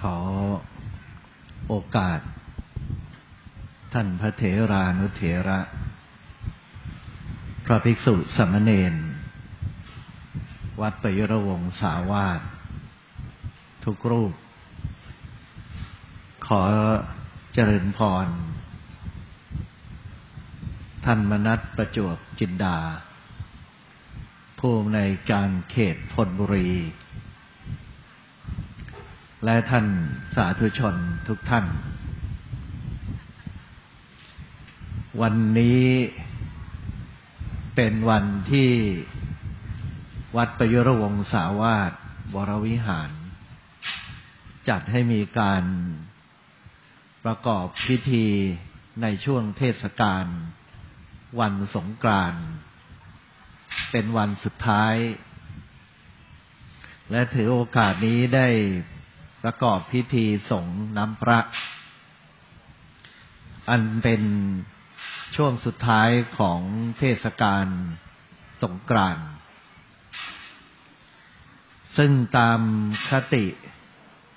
ขอโอกาส ท่านพระเถรานุเถระ พระภิกษุสมณเณรวัดประยุรวงศาวาสทุกรูป ขอเจริญพร ท่านมนัตประจวบจินดา ผู้ในการเขตธนบุรี และท่านสาธุชนทุกท่าน วันนี้เป็นวันที่วัดประยุรวงศาวาสวรวิหาร จัดให้มีการประกอบพิธีในช่วงเทศกาลวันสงกรานต์เป็นวันสุดท้าย และถือโอกาสนี้ได้ ประกอบพิธีสงน้ำพระ อันเป็นช่วงสุดท้ายของเทศกาลสงกรานต์ซึ่งตามคติ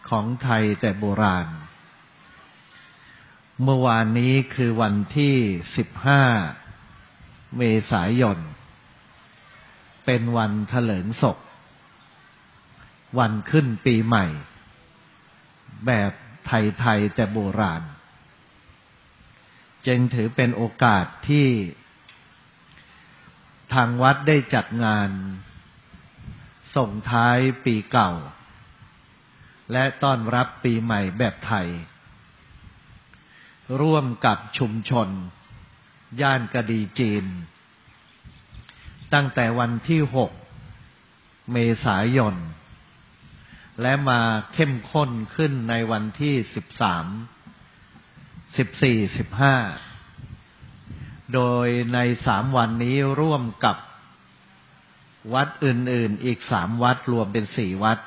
ของไทยแต่โบราณ เมื่อวานนี้คือวันที่สิบห้าเมษายน เป็นวันเถลิงศพ วันขึ้นปีใหม่ แบบไทยๆแต่โบราณ จึงถือเป็นโอกาสที่ทางวัดได้จัดงานส่งท้ายปีเก่า และต้อนรับปีใหม่แบบไทย ร่วมกับชุมชน ย่านกระดีจีน ตั้งแต่วันที่หกเมษายน และมาเข้มข้นขึ้นในวันที่สิบสาม สิบสี่ สิบห้า โดยในสามวันนี้ร่วมกับวัดอื่น ๆ อีกสามวัดรวมเป็นสี่วัด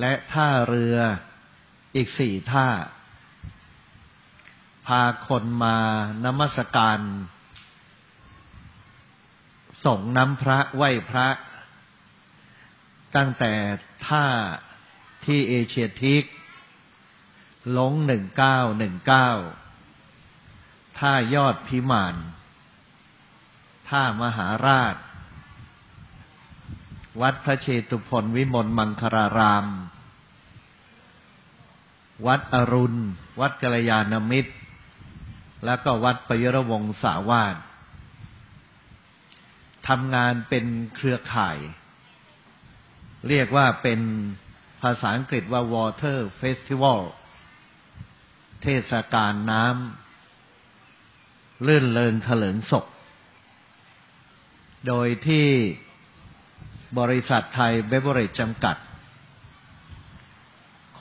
และท่าเรืออีกสี่ท่า พาคนมานมัสการส่งน้ำพระไหว้พระ ตั้งแต่ท่าที่เอเชียทิกลงหนึ่งเก้าหนึ่งเก้าท่ายอดพิมาน ท่ามหาราช วัดพระเชตุพนวิมลมังคาราราม วัดอรุณ วัดกัลยาณมิตร แล้วก็วัดปยรวงสาวาสทำงานเป็นเครือข่าย เรียกว่าเป็นภาษาอังกฤษว่า Water Festival เทศกาลน้ำลื่นเลิงเถลิงศกโดยที่บริษัทไทยเบเวอร์เรจจำกัด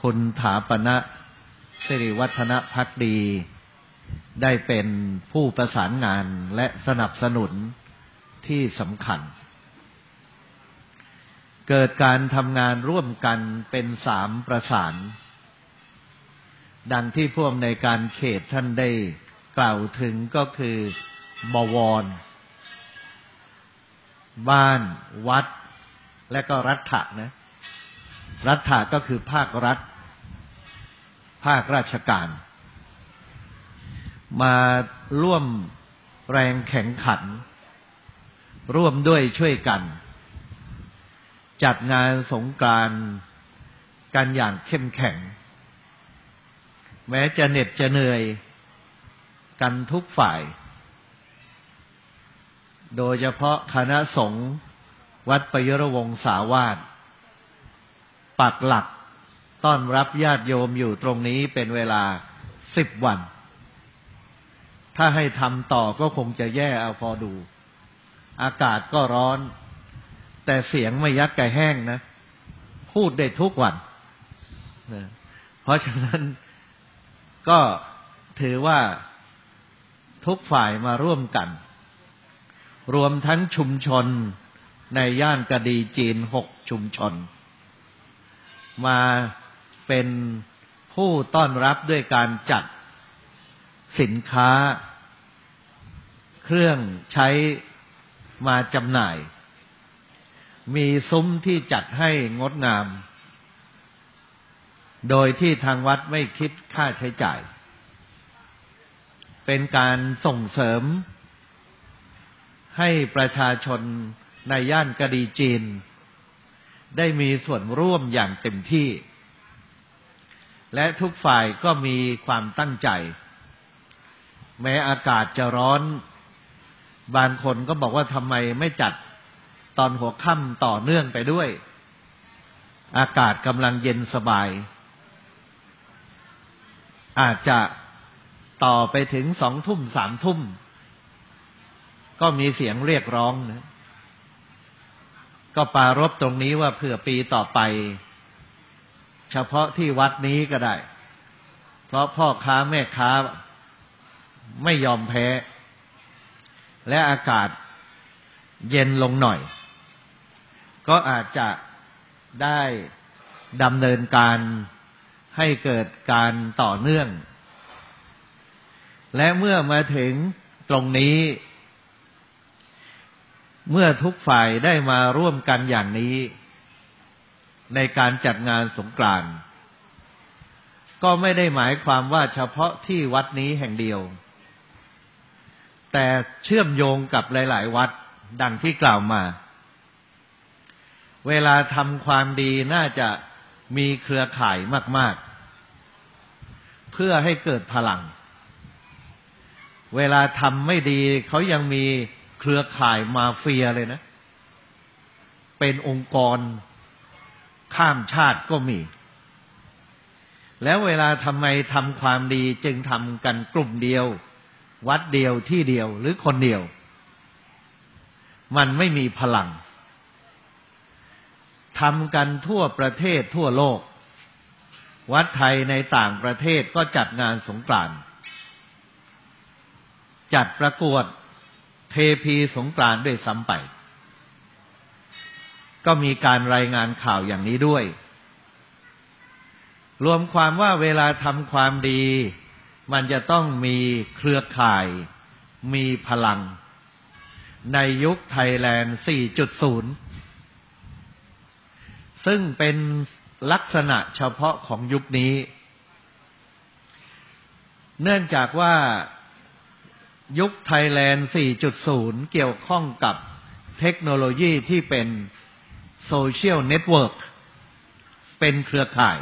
คุณถาปณะสิริวัฒนพักดี ได้เป็นผู้ประสานงานและสนับสนุนที่สำคัญ เกิดการทำงานร่วมกันเป็นสามประสาน ดังที่พวกในการเขตท่านได้กล่าวถึงก็คือบวร บ้าน วัด และก็รัฐะนะ รัฐะก็คือภาครัฐ ภาคราชการ มาร่วมแรงแข่งขัน ร่วมด้วยช่วยกัน จัดงานสงกรานกันอย่างเข้มแข็ง แม้จะเหน็ดจะเหนื่อยกันทุกฝ่าย โดยเฉพาะคณะสงฆ์วัดปยรวงสาวาสปักหลักต้อนรับญาติโยมอยู่ตรงนี้เป็นเวลาสิบวัน ถ้าให้ทำต่อก็คงจะแย่เอาพอดู อากาศก็ร้อน แต่เสียงไม่ยักไก่แห้งนะ พูดได้ทุกวันเพราะฉะนั้นก็ถือว่าทุกฝ่ายมาร่วมกัน รวมทั้งชุมชนในย่านกระดีจีนหกชุมชน มาเป็นผู้ต้อนรับด้วยการจัดสินค้า เครื่องใช้มาจำหน่าย มีซุ้มที่จัดให้งดงาม โดยที่ทางวัดไม่คิดค่าใช้จ่าย เป็นการส่งเสริม ให้ประชาชนในย่านกระดีจีน ได้มีส่วนร่วมอย่างเต็มที่ และทุกฝ่ายก็มีความตั้งใจ แม้อากาศจะร้อน บางคนก็บอกว่าทำไมไม่จัด ตอนหัวค่ำต่อเนื่องไปด้วย อากาศกำลังเย็นสบาย อาจจะต่อไปถึงสองทุ่มสามทุ่ม ก็มีเสียงเรียกร้องนะก็ปารบตรงนี้ว่าเผื่อปีต่อไป เฉพาะที่วัดนี้ก็ได้ เพราะพ่อค้าแม่ค้าไม่ยอมแพ้ และอากาศเย็นลงหน่อย ก็อาจจะได้ดำเนินการให้เกิดการต่อเนื่อง และเมื่อมาถึงตรงนี้ เมื่อทุกฝ่ายได้มาร่วมกันอย่างนี้ ในการจัดงานสงกรานต์ก็ไม่ได้หมายความว่าเฉพาะที่วัดนี้แห่งเดียว แต่เชื่อมโยงกับหลาย ๆ วัดดังที่กล่าวมา เวลาทำความดีน่าจะมีเครือข่ายมาก ๆ เพื่อให้เกิดพลัง เวลาทำไม่ดีเขายังมีเครือข่ายมาเฟียเลยนะ เป็นองค์กรข้ามชาติก็มี แล้วเวลาทำไมทำความดีจึงทำกันกลุ่มเดียว วัดเดียวที่เดียวหรือคนเดียว มันไม่มีพลัง ทำกันทั่วประเทศทั่วโลก วัดไทยในต่างประเทศก็จัดงานสงกรานต์จัดประกวดเทพีสงกรานต์ด้วยซ้ำไป ก็มีการรายงานข่าวอย่างนี้ด้วย รวมความว่าเวลาทำความดี มันจะต้องมีเครือข่าย มีพลัง ในยุคไทยแลนด์ 4.0 ซึ่งเป็นลักษณะเฉพาะของยุคนี้ เนื่องจากว่ายุคไทยแลนด์ 4.0 เกี่ยวข้องกับเทคโนโลยีที่เป็น social network เป็นเครือข่าย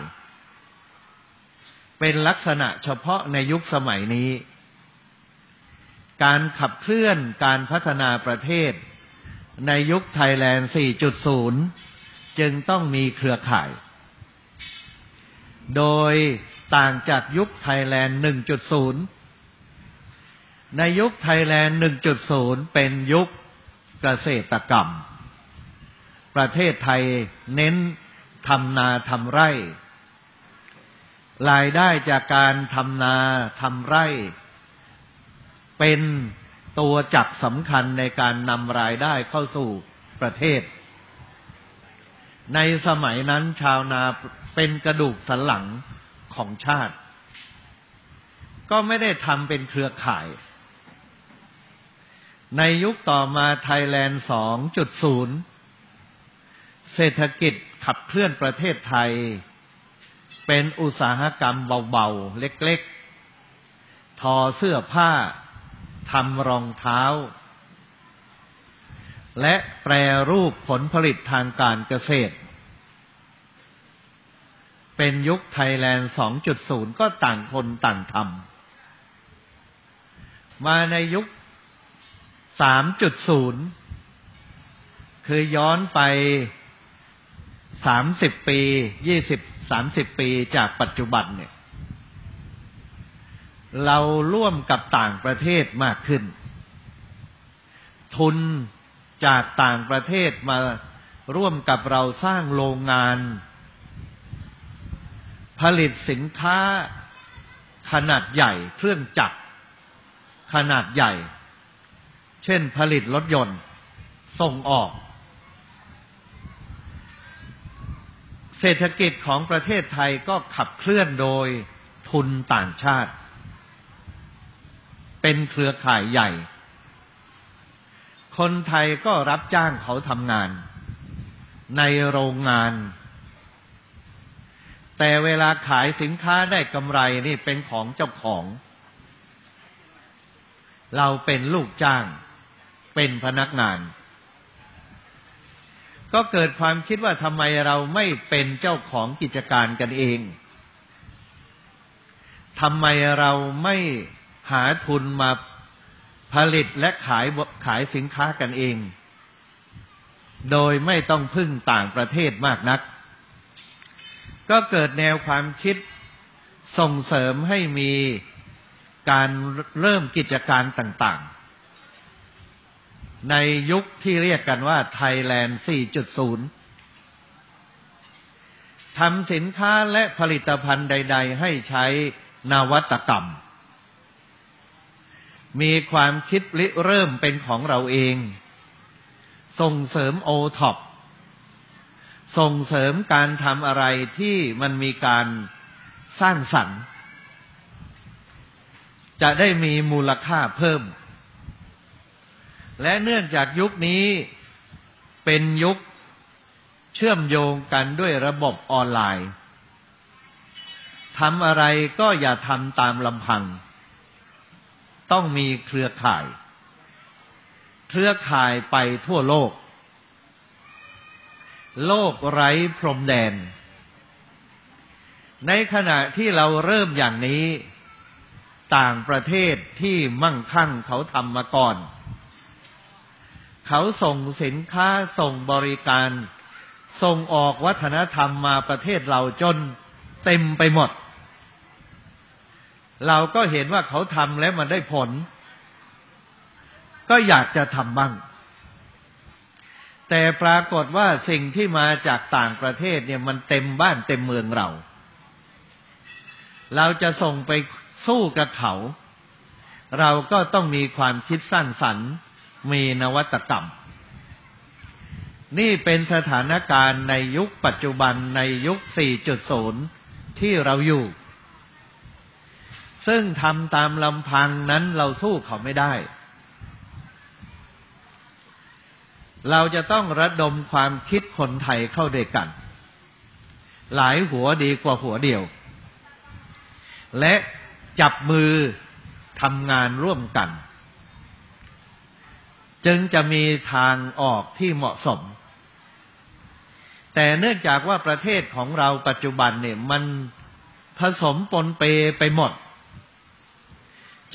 เป็นลักษณะเฉพาะในยุคสมัยนี้ การขับเคลื่อนการพัฒนาประเทศในยุคไทยแลนด์ 4.0 จึงต้องมีเครือข่าย โดยต่างจากยุคไทยแลนด์ 1.0 ในยุคไทยแลนด์ 1.0 เป็นยุคเกษตรกรรม ประเทศไทยเน้นทำนาทำไร่ รายได้จากการทำนาทำไร่ เป็นตัวจักสำคัญในการนำรายได้เข้าสู่ประเทศ ในสมัยนั้นชาวนาเป็นกระดูกสันหลังของชาติ ก็ไม่ได้ทำเป็นเครือข่าย ในยุคต่อมาไทยแลนด์ 2.0 เศรษฐกิจขับเคลื่อนประเทศไทย เป็นอุตสาหกรรมเบาๆ เล็กๆ ทอเสื้อผ้าทำรองเท้า และแปรรูปผลผลิตทางการเกษตร เป็นยุคไทยแลนด์ 2.0 ก็ต่างคนต่างทำมาในยุคสามจุดศูนย์คือย้อนไปสามสิบปียี่สิบสามสิบปีจากปัจจุบันเนี่ย เราร่วมกับต่างประเทศมากขึ้น ทุน จากต่างประเทศมาร่วมกับเราสร้างโรงงาน ผลิตสินค้าขนาดใหญ่เครื่องจักร ขนาดใหญ่ เช่นผลิตรถยนต์ ส่งออก เศรษฐกิจของประเทศไทยก็ขับเคลื่อนโดยทุนต่างชาติ เป็นเครือข่ายใหญ่ คนไทยก็รับจ้างเขาทำงาน ในโรงงาน แต่เวลาขายสินค้าได้กำไรนี่เป็นของเจ้าของ เราเป็นลูกจ้าง เป็นพนักงาน ก็เกิดความคิดว่าทำไมเราไม่เป็นเจ้าของกิจการกันเองทำไมเราไม่หาทุนมา ผลิตและขายขายสินค้ากันเอง โดยไม่ต้องพึ่งต่างประเทศมากนัก ก็เกิดแนวความคิดส่งเสริมให้มีการเริ่มกิจการต่างๆ ในยุคที่เรียกกันว่าไทยแลนด์ 4.0 ทำสินค้าและผลิตภัณฑ์ใด ๆ ให้ใช้นวัตกรรม มีความคิดริเริ่มเป็นของเราเอง ส่งเสริมโอท็อปส่งเสริมการทำอะไรที่มันมีการสร้างสรรค์ จะได้มีมูลค่าเพิ่ม และเนื่องจากยุคนี้เป็นยุคเชื่อมโยงกันด้วยระบบออนไลน์ทำอะไรก็อย่าทำตามลำพัง ต้องมีเครือข่าย เครือข่ายไปทั่วโลก โลกไร้พรมแดน ในขณะที่เราเริ่มอย่างนี้ ต่างประเทศที่มั่งคั่งเขาทำมาก่อน เขาส่งสินค้าส่งบริการ ส่งออกวัฒนธรรมมาประเทศเราจนเต็มไปหมด เราก็เห็นว่าเขาทำแล้วมันได้ผล ก็อยากจะทำบ้าง แต่ปรากฏว่าสิ่งที่มาจากต่างประเทศเนี่ยมันเต็มบ้านเต็มเมืองเรา เราจะส่งไปสู้กับเขา เราก็ต้องมีความคิดสร้างสรรค์ มีนวัตกรรม นี่เป็นสถานการณ์ในยุคปัจจุบันในยุค 4.0 ที่เราอยู่ ซึ่งทำตามลำพังนั้นเราสู้เขาไม่ได้ เราจะต้องระดมความคิดคนไทยเข้าด้วยกัน หลายหัวดีกว่าหัวเดียว และจับมือทำงานร่วมกัน จึงจะมีทางออกที่เหมาะสม แต่เนื่องจากว่าประเทศของเราปัจจุบันเนี่ยมันผสมปนเปไปหมด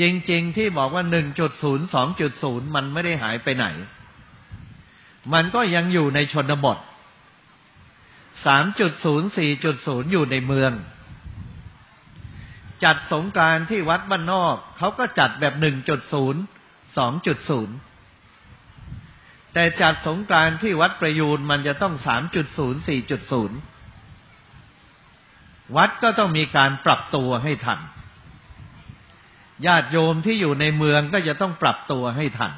จริง ๆ ที่บอกว่าหนึ่งจุดศูนย์สองจุดศูนย์มันไม่ได้หายไปไหน มันก็ยังอยู่ในชนบทสามจุดศูนย์สี่จุดศูนย์อยู่ในเมือง จัดสงการที่วัดบ้านนอก เขาก็จัดแบบหนึ่งจุดศูนย์สองจุดศูนย์แต่จัดสงการที่วัดประยูนมันจะต้องสามจุดศูนย์สี่จุดศูนย์วัดก็ต้องมีการปรับตัวให้ทัน ญาติโยมที่อยู่ในเมืองก็จะต้องปรับตัวให้ทัน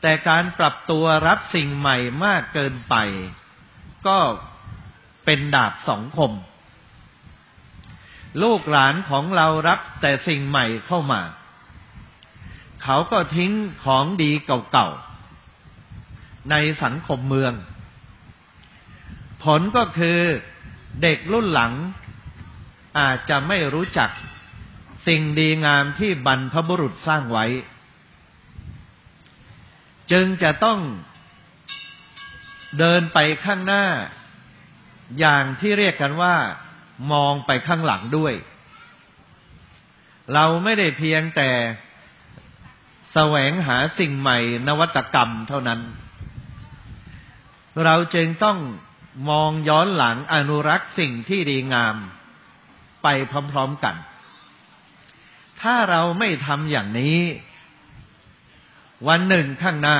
แต่การปรับตัวรับสิ่งใหม่มากเกินไป ก็เป็นดาบสองคม ลูกหลานของเรารับแต่สิ่งใหม่เข้ามา เขาก็ทิ้งของดีเก่าๆ ในสังคมเมือง ผลก็คือเด็กรุ่นหลังอาจจะไม่รู้จัก สิ่งดีงามที่บรรพบุรุษสร้างไว้ จึงจะต้องเดินไปข้างหน้า อย่างที่เรียกกันว่า มองไปข้างหลังด้วย เราไม่ได้เพียงแต่แสวงหาสิ่งใหม่นวัตกรรมเท่านั้น เราจึงต้องมองย้อนหลังอนุรักษ์สิ่งที่ดีงามไปพร้อมๆกัน ถ้าเราไม่ทำอย่างนี้ วันหนึ่งข้างหน้า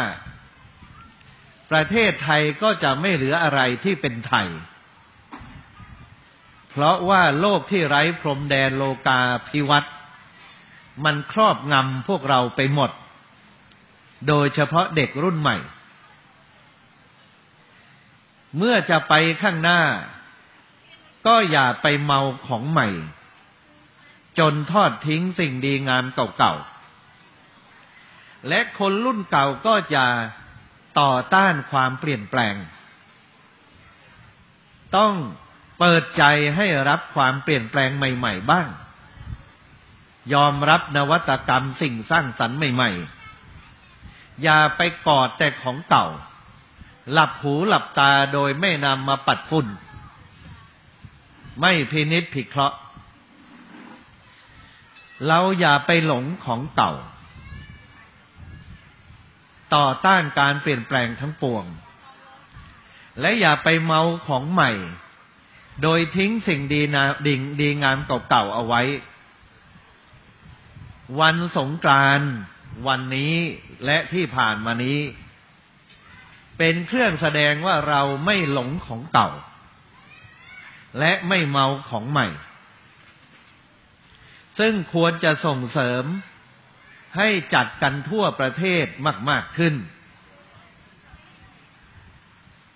ประเทศไทยก็จะไม่เหลืออะไรที่เป็นไทย เพราะว่าโลกที่ไร้พรมแดนโลกาพิวัตมันครอบงำพวกเราไปหมด โดยเฉพาะเด็กรุ่นใหม่ เมื่อจะไปข้างหน้า ก็อย่าไปเมาของใหม่ จนทอดทิ้งสิ่งดีงามเก่าๆ และคนรุ่นเก่าก็จะต่อต้านความเปลี่ยนแปลง ต้องเปิดใจให้รับความเปลี่ยนแปลงใหม่ ๆ บ้าง ยอมรับนวัตกรรมสิ่งสร้างสรรค์ใหม่ ๆ อย่าไปกอดแต่ของเก่า หลับหูหลับตาโดยไม่นำมาปัดฝุ่น ไม่พินิษผิดเคราะห์ เราอย่าไปหลงของเก่า ต่อต้านการเปลี่ยนแปลงทั้งปวง และอย่าไปเมาของใหม่ โดยทิ้งสิ่งดีนาดิ่งดีงามเก่าๆเอาไว้ วันสงกรานต์วันนี้และที่ผ่านมานี้ เป็นเครื่องแสดงว่าเราไม่หลงของเก่า และไม่เมาของใหม่ ซึ่งควรจะส่งเสริมให้จัดกันทั่วประเทศมาก ๆ ขึ้น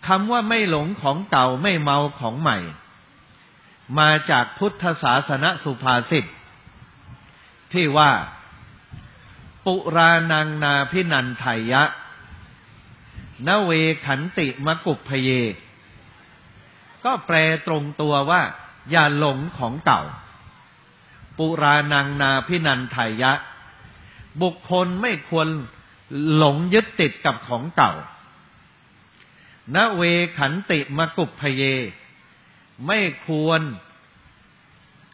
คำว่าไม่หลงของเก่าไม่เมาของใหม่ มาจากพุทธศาสนสุภาษิตที่ว่า ปุรานังนาพินันไทยะ นเวขันติมกุปพเย ก็แปลตรงตัวว่า อย่าหลงของเก่า ปุรานังนาพินันไทยะ บุคคลไม่ควรหลงยึดติดกับของเก่านเวขันติมกุปพเย ไม่ควร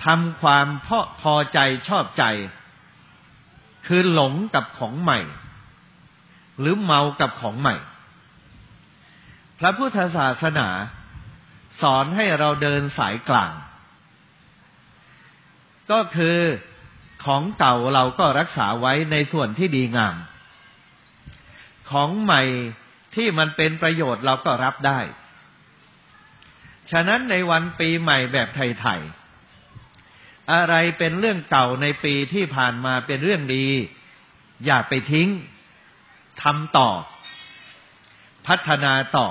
ทำความพอพอใจชอบใจ คือหลงกับของใหม่ หรือเมากับของใหม่ พระพุทธศาสนา สอนให้เราเดินสายกลาง ก็คือของเก่าเราก็รักษาไว้ในส่วนที่ดีงาม ของใหม่ที่มันเป็นประโยชน์เราก็รับได้ ฉะนั้นในวันปีใหม่แบบไทยๆ อะไรเป็นเรื่องเก่าในปีที่ผ่านมาเป็นเรื่องดี อย่าไปทิ้งทำต่อ พัฒนาต่อ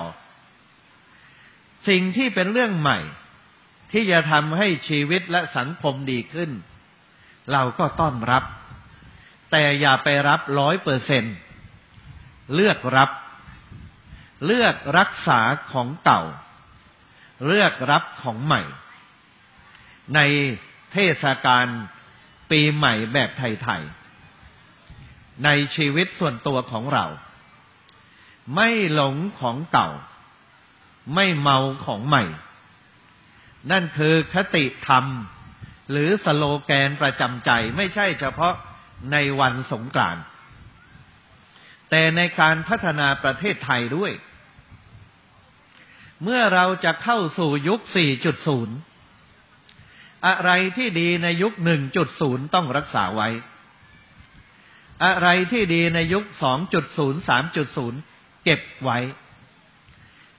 สิ่งที่เป็นเรื่องใหม่ ที่จะทำให้ชีวิตและสังคมดีขึ้น เราก็ต้อนรับ แต่อย่าไปรับร้อยเปอร์เซนเลือกรับ เลือกรักษาของเก่า เลือกรับของใหม่ ในเทศกาลปีใหม่แบบไทยๆ ในชีวิตส่วนตัวของเรา ไม่หลงของเก่า ไม่เมาของใหม่ นั่นคือคติธรรม หรือสโลแกนประจำใจไม่ใช่เฉพาะในวันสงกรานต์แต่ในการพัฒนาประเทศไทยด้วย เมื่อเราจะเข้าสู่ยุค 4.0 อะไรที่ดีในยุค 1.0 ต้องรักษาไว้ อะไรที่ดีในยุค 2.0 3.0 เก็บไว้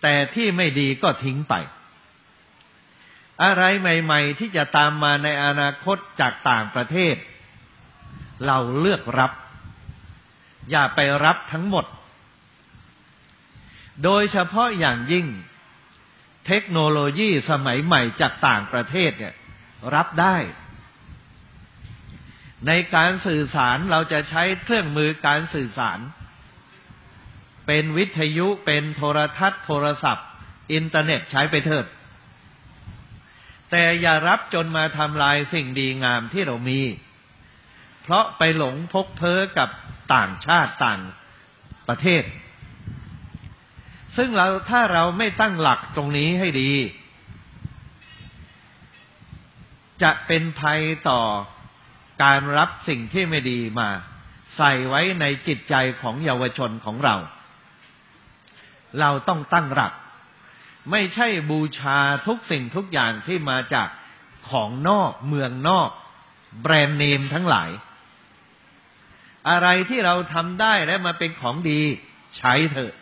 แต่ที่ไม่ดีก็ทิ้งไป อะไรใหม่ ๆ ที่จะตามมาในอนาคตจากต่างประเทศ เราเลือกรับ อย่าไปรับทั้งหมด โดยเฉพาะอย่างยิ่ง เทคโนโลยีสมัยใหม่จากต่างประเทศเนี่ย รับได้ ในการสื่อสารเราจะใช้เครื่องมือการสื่อสาร เป็นวิทยุเป็นโทรทัศน์ โทรศัพท์ อินเทอร์เน็ตใช้ไปเถิด แต่อย่ารับจนมาทำลายสิ่งดีงามที่เรามี เพราะไปหลงพกเพ้อกับต่างชาติต่างประเทศ ซึ่งเราถ้าเราไม่ตั้งหลักตรงนี้ให้ดี จะเป็นภัยต่อการรับสิ่งที่ไม่ดีมา ใส่ไว้ในจิตใจของเยาวชนของเรา เราต้องตั้งหลัก ไม่ใช่บูชาทุกสิ่งทุกอย่างที่มาจากของนอกเมืองนอก แบรนด์เนมทั้งหลาย อะไรที่เราทำได้และมาเป็นของดี ใช้เถอะ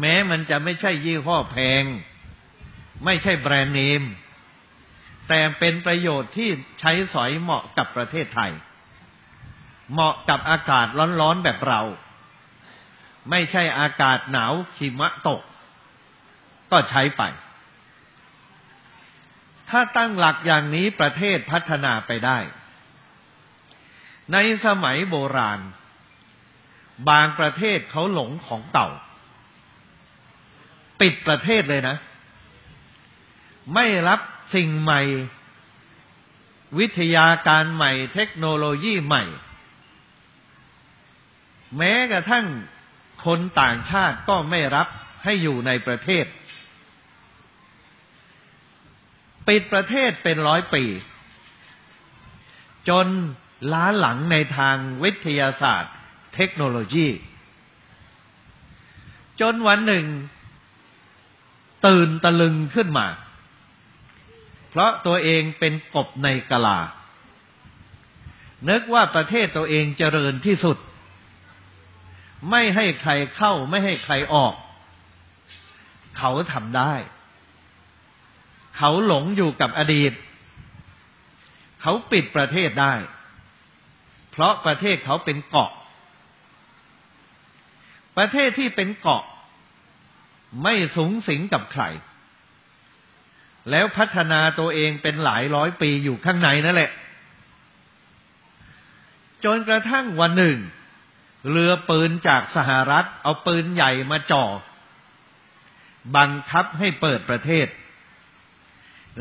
แม้มันจะไม่ใช่ยี่ห้อแพง ไม่ใช่แบรนด์เนม แต่เป็นประโยชน์ที่ใช้สอยเหมาะกับประเทศไทย เหมาะกับอากาศร้อนๆแบบเรา ไม่ใช่อากาศหนาวหิมะตก ก็ใช้ไป ถ้าตั้งหลักอย่างนี้ประเทศพัฒนาไปได้ ในสมัยโบราณ บางประเทศเขาหลงของเก่า ปิดประเทศเลยนะ ไม่รับสิ่งใหม่ วิทยาการใหม่ เทคโนโลยีใหม่ แม้กระทั่งคนต่างชาติก็ไม่รับให้อยู่ในประเทศ ปิดประเทศเป็นร้อยปี จนล้าหลังในทางวิทยาศาสตร์ เทคโนโลยี จนวันหนึ่ง ตื่นตะลึงขึ้นมา เพราะตัวเองเป็นกบในกะลา นึกว่าประเทศตัวเองเจริญที่สุด ไม่ให้ใครเข้าไม่ให้ใครออก เขาทำได้ เขาหลงอยู่กับอดีต เขาปิดประเทศได้ เพราะประเทศเขาเป็นเกาะ ประเทศที่เป็นเกาะ ไม่สูงสิงกับใคร แล้วพัฒนาตัวเองเป็นหลายร้อยปีอยู่ข้างในนั่นแหละ จนกระทั่งวันหนึ่ง เรือปืนจากสหรัฐ เอาปืนใหญ่มาจ่อ บังคับให้เปิดประเทศ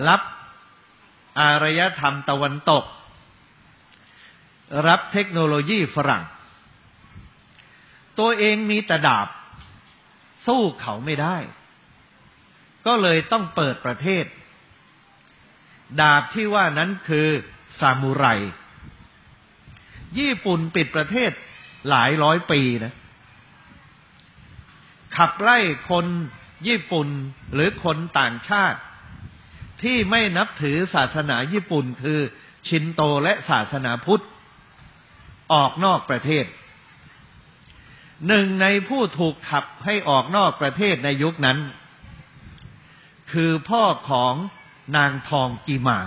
รับอารยธรรมตะวันตก รับเทคโนโลยีฝรั่ง ตัวเองมีแต่ดาบ สู้เขาไม่ได้ ก็เลยต้องเปิดประเทศ ดาบที่ว่านั้นคือซามูไร ญี่ปุ่นปิดประเทศหลายร้อยปีนะ ขับไล่คนญี่ปุ่นหรือคนต่างชาติ ที่ไม่นับถือศาสนาญี่ปุ่นคือชินโตและศาสนาพุทธ ออกนอกประเทศ หนึ่งในผู้ถูกขับให้ออกนอกประเทศในยุคนั้น คือพ่อของนางทองกีมา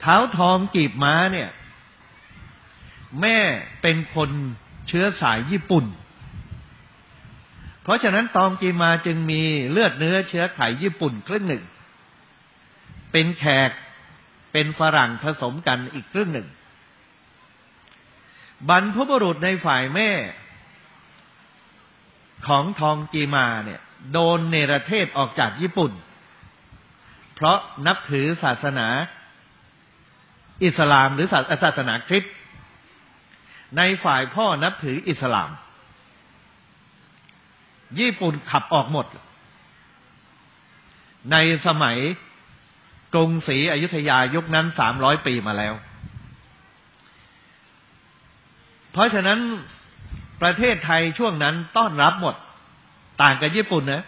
เท้าทองกีบม้าเนี่ย แม่เป็นคนเชื้อสายญี่ปุ่น เพราะฉะนั้นตองกีมาจึงมีเลือดเนื้อเชื้อไขญี่ปุ่นครึ่งหนึ่ง เป็นแขกเป็นฝรั่งผสมกันอีกครึ่งหนึ่ง บรรพบุรุษในฝ่ายแม่ ของทองกีมาเนี่ย โดนเนรเทศออกจากญี่ปุ่น เพราะนับถือศาสนาอิสลามหรือศาสนาคริสต์ในฝ่ายพ่อนับถืออิสลาม ญี่ปุ่นขับออกหมด ในสมัยกรุงศรีอยุธยายุคนั้นสามร้อยปีมาแล้ว เพราะฉะนั้นประเทศไทยช่วงนั้นต้อนรับหมด ต่างกับญี่ปุ่นนะ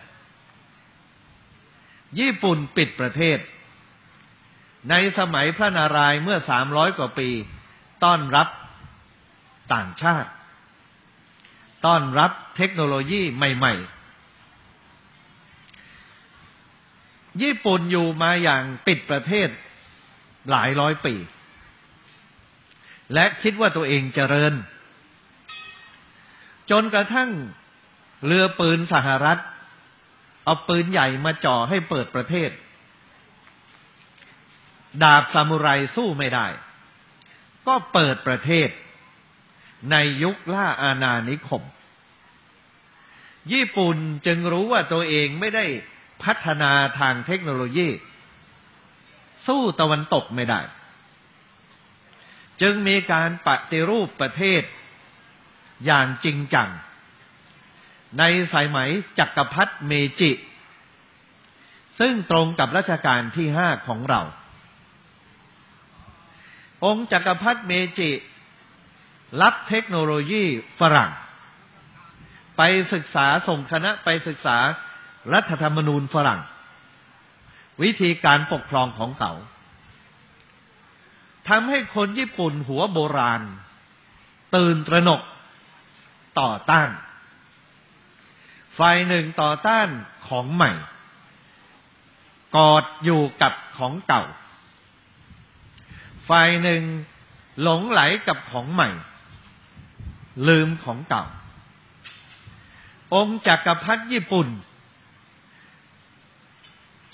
ญี่ปุ่นปิดประเทศ ในสมัยพระนารายณ์เมื่อสามร้อยกว่าปี ต้อนรับต่างชาติ ต้อนรับเทคโนโลยีใหม่ ๆ ญี่ปุ่นอยู่มาอย่างปิดประเทศหลายร้อยปี และคิดว่าตัวเองเจริญ จนกระทั่งเรือปืนสหรัฐ เอาปืนใหญ่มาจ่อให้เปิดประเทศ ดาบซามูไรสู้ไม่ได้ ก็เปิดประเทศ ในยุคล่าอาณานิคม ญี่ปุ่นจึงรู้ว่าตัวเองไม่ได้พัฒนาทางเทคโนโลยี สู้ตะวันตกไม่ได้ จึงมีการปฏิรูปประเทศอย่างจริงจัง ในสายไหมจักรพรรดิเมจิ ซึ่งตรงกับรัชกาลที่ห้าของเรา องค์จักรพรรดิเมจิ รับเทคโนโลยีฝรั่ง ไปศึกษาส่งคณะไปศึกษารัฐธรรมนูญฝรั่ง วิธีการปกครองของเขาทำให้คนญี่ปุ่นหัวโบราณ ตื่นตระหนกต่อต้านฝ่ายหนึ่งต่อต้านของใหม่ กอดอยู่กับของเก่าฝ่ายหนึ่งหลงไหลกับของใหม่ ลืมของเก่า องค์จักรพรรดิญี่ปุ่น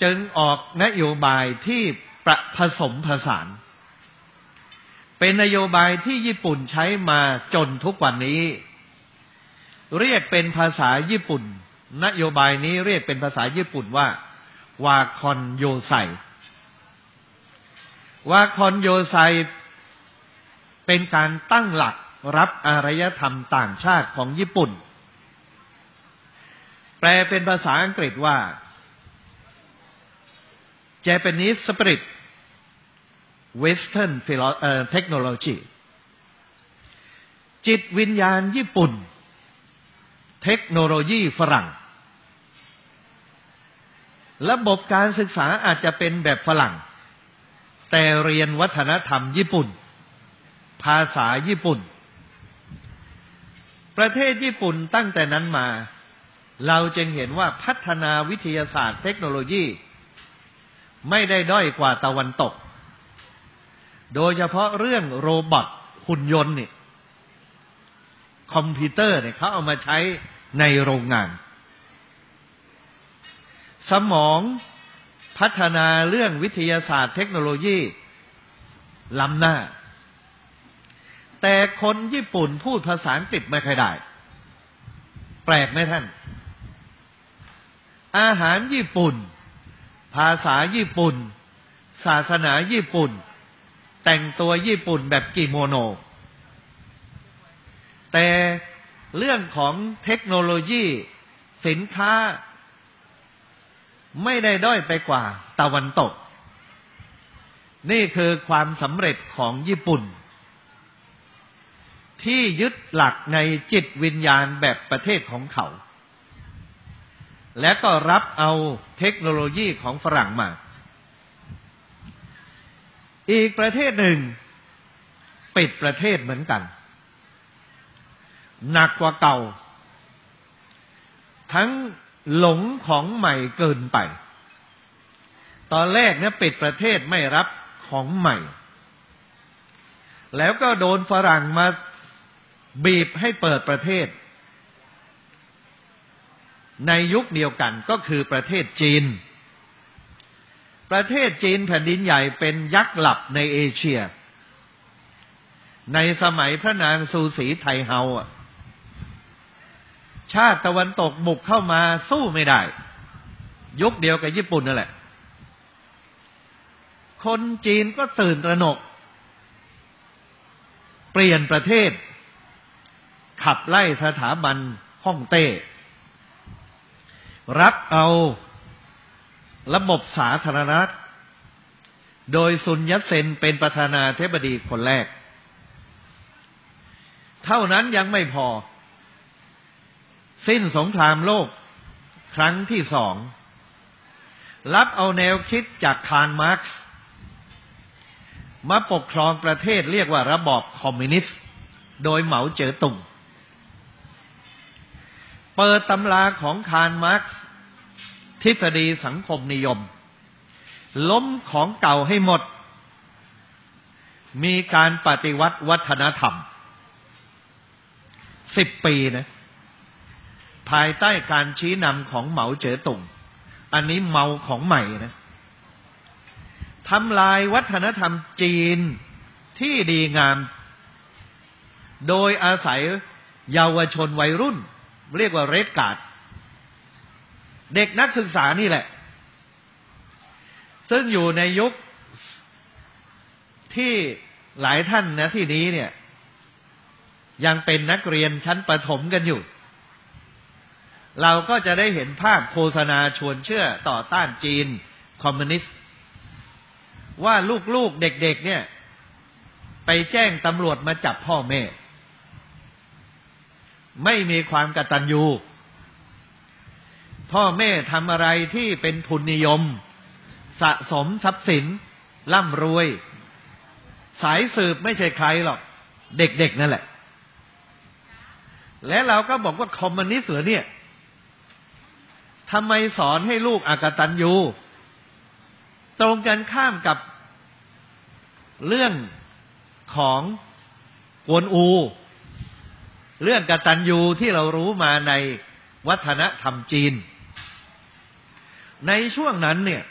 จึงออกนโยบายที่ประผสมผสาน เป็นนโยบายที่ญี่ปุ่นใช้มาจนทุกวันนี้ เรียกเป็นภาษาญี่ปุ่น นโยบายนี้เรียกเป็นภาษาญี่ปุ่นว่า วาคอนโยไซวาคอนโยไซเป็นการตั้งหลัก รับอารยธรรมต่างชาติของญี่ปุ่น แปลเป็นภาษาอังกฤษว่า Japanese Spirit Western Technology จิตวิญญาณญี่ปุ่น เทคโนโลยีฝรั่ง ระบบการศึกษาอาจจะเป็นแบบฝรั่ง แต่เรียนวัฒนธรรมญี่ปุ่น ภาษาญี่ปุ่น ประเทศญี่ปุ่นตั้งแต่นั้นมา เราจึงเห็นว่าพัฒนาวิทยาศาสตร์เทคโนโลยี ไม่ได้ด้อยกว่าตะวันตก โดยเฉพาะเรื่อง robot หุ่นยนต์นี่คอมพิวเตอร์เนี่ยเขาเอามาใช้ในโรงงาน สมองพัฒนาเรื่องวิทยาศาสตร์เทคโนโลยีล้ำหน้า แต่คนญี่ปุ่นพูดภาษาอังกฤษไม่ค่อยได้ แปลกไหมท่าน อาหารญี่ปุ่น ภาษาญี่ปุ่น ศาสนาญี่ปุ่น แต่งตัวญี่ปุ่นแบบกิโมโน แต่เรื่องของเทคโนโลยีสินค้า ไม่ได้ด้อยไปกว่าตะวันตก นี่คือความสำเร็จของญี่ปุ่น ที่ยึดหลักในจิตวิญญาณแบบประเทศของเขา และก็รับเอาเทคโนโลยีของฝรั่งมา อีกประเทศหนึ่ง ปิดประเทศเหมือนกัน หนักกว่าเก่า ทั้งหลงของใหม่เกินไป ตอนแรกเนี่ยปิดประเทศไม่รับของใหม่แล้วก็โดนฝรั่งมา บีบให้เปิดประเทศ ในยุคเดียวกันก็คือประเทศจีน ประเทศจีนแผ่นดินใหญ่เป็นยักษ์หลับในเอเชีย ในสมัยพระนางซูสีไทเฮาชาติตะวันตกบุกเข้ามาสู้ไม่ได้ ยุคเดียวกับญี่ปุ่นนั่นแหละ คนจีนก็ตื่นตระหนก เปลี่ยนประเทศ ขับไล่สถาบันฮ่องเต้ รับเอาระบบสาธารณรัฐ โดยซุนยัตเซนเป็นประธานาธิบดีคนแรก เท่านั้นยังไม่พอ สิ้นสงครามโลกครั้งที่สอง รับเอาแนวคิดจากคาร์ลมาร์กซ์มาปกครองประเทศเรียกว่าระบอบคอมมิวนิสต์ โดยเหมาเจ๋อตุง เปิดตำราของคาร์ลมาร์กซ์ทฤษฎีสังคมนิยม ล้มของเก่าให้หมด มีการปฏิวัติวัฒนธรรมสิบปีนะภายใต้การชี้นำของเหมาเจ๋อตุงอันนี้เมาของใหม่นะทำลายวัฒนธรรมจีนที่ดีงาม โดยอาศัยเยาวชนวัยรุ่น เรียกว่าเรดการ์ดเด็กนักศึกษานี่แหละ ซึ่งอยู่ในยุคที่หลายท่านนะที่นี้เนี่ย ยังเป็นนักเรียนชั้นประถมกันอยู่ เราก็จะได้เห็นภาพโฆษณาชวนเชื่อต่อต้านจีนคอมมิวนิสต์ ว่าลูกๆเด็กๆเนี่ย ไปแจ้งตำรวจมาจับพ่อแม่ ไม่มีความกตัญญูพ่อแม่ทำอะไรที่เป็นทุนนิยม สะสมทรัพย์สิน ร่ำรวย สายสืบไม่ใช่ใครหรอก เด็กๆนั่นแหละ และเราก็บอกว่าคอมมิวนิสต์เหรอเนี่ยทำไมสอนให้ลูกอากตันยูตรงกันข้ามกับเรื่องของกวนอู เรื่องกตัญญูที่เรารู้มาในวัฒนธรรมจีน ในช่วงนั้นเนี่ย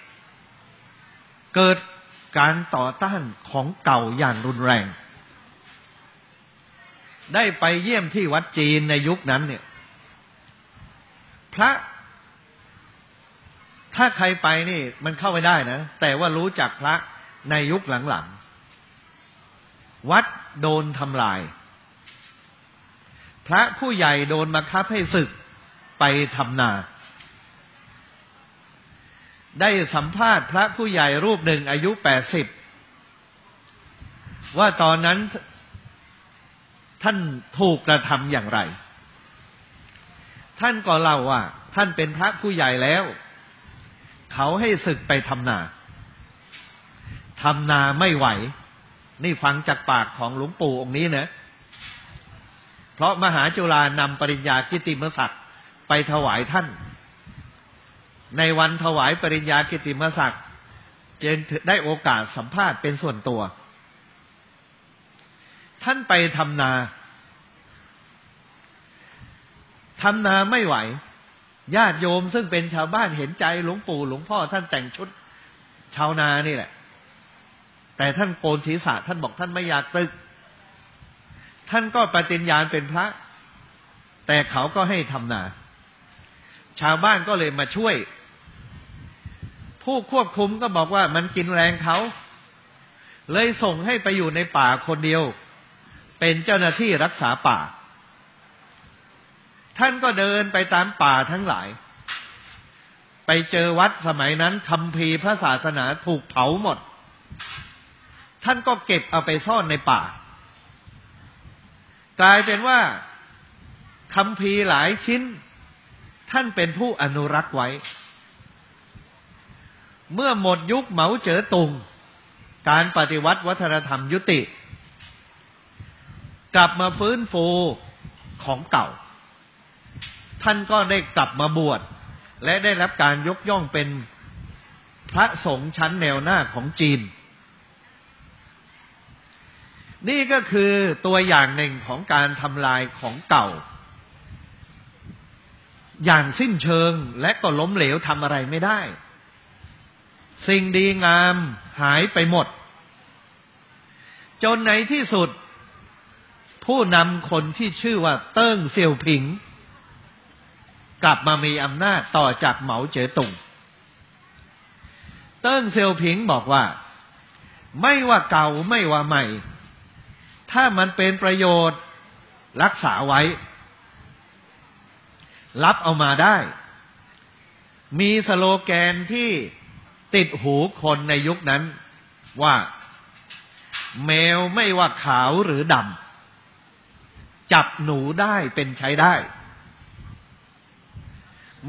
เกิดการต่อต้านของเก่าอย่างรุนแรง ได้ไปเยี่ยมที่วัดจีนในยุคนั้นเนี่ย พระ ถ้าใครไปนี่ มันเข้าไปได้นะ แต่ว่ารู้จักพระในยุคหลังๆ วัดโดนทำลาย พระผู้ใหญ่โดนบังคับให้ศึกไปทำนา ได้สัมภาษณ์พระผู้ใหญ่รูปหนึ่งอายุแปดสิบว่าตอนนั้นท่านถูกกระทำอย่างไร ท่านก็เล่าว่า ท่านเป็นพระผู้ใหญ่แล้ว เขาให้ศึกไปทำนาทำนาไม่ไหว นี่ฟังจากปากของหลวงปู่องค์นี้นะ เพราะมหาจุฬานำปริญญากิติมศักดิ์ไปถวายท่าน ในวันถวายปริญญากิติมศักดิ์จึงได้โอกาสสัมภาษณ์เป็นส่วนตัว ท่านไปทำนาทำนาไม่ไหว ญาติโยมซึ่งเป็นชาวบ้านเห็นใจหลวงปู่หลวงพ่อท่านแต่งชุดชาวนานี่แหละ แต่ท่านโกนศีรษะท่านบอกท่านไม่อยากตึก ท่านก็ปฏิญญาณเป็นพระ แต่เขาก็ให้ทำนา ชาวบ้านก็เลยมาช่วย ผู้ควบคุมก็บอกว่ามันกินแรงเขา เลยส่งให้ไปอยู่ในป่าคนเดียว เป็นเจ้าหน้าที่รักษาป่า ท่านก็เดินไปตามป่าทั้งหลาย ไปเจอวัดสมัยนั้นคำพีพระศาสนาถูกเผาหมด ท่านก็เก็บเอาไปซ่อนในป่า กลายเป็นว่าคำพีหลายชิ้น ท่านเป็นผู้อนุรักษ์ไว้ เมื่อหมดยุคเหมาเจ๋อตุง การปฏิวัติวัฒนธรรมยุติ กลับมาฟื้นฟูของเก่า ท่านก็ได้กลับมาบวชและได้รับการยกย่องเป็นพระสงฆ์ชั้นแนวหน้าของจีน นี่ก็คือตัวอย่างหนึ่งของการทำลายของเก่า อย่างสิ้นเชิงและก็ล้มเหลวทำอะไรไม่ได้ สิ่งดีงามหายไปหมด จนในที่สุด ผู้นำคนที่ชื่อว่าเติ้งเซียวผิง กลับมามีอำนาจต่อจากเหมาเจ๋อตุงเติ้งเซียวผิงบอกว่า ไม่ว่าเก่าไม่ว่าใหม่ ถ้ามันเป็นประโยชน์รักษาไว้ รับเอามาได้ มีสโลแกนที่ติดหูคนในยุคนั้นว่า แมวไม่ว่าขาวหรือดำจับหนูได้เป็นใช้ได้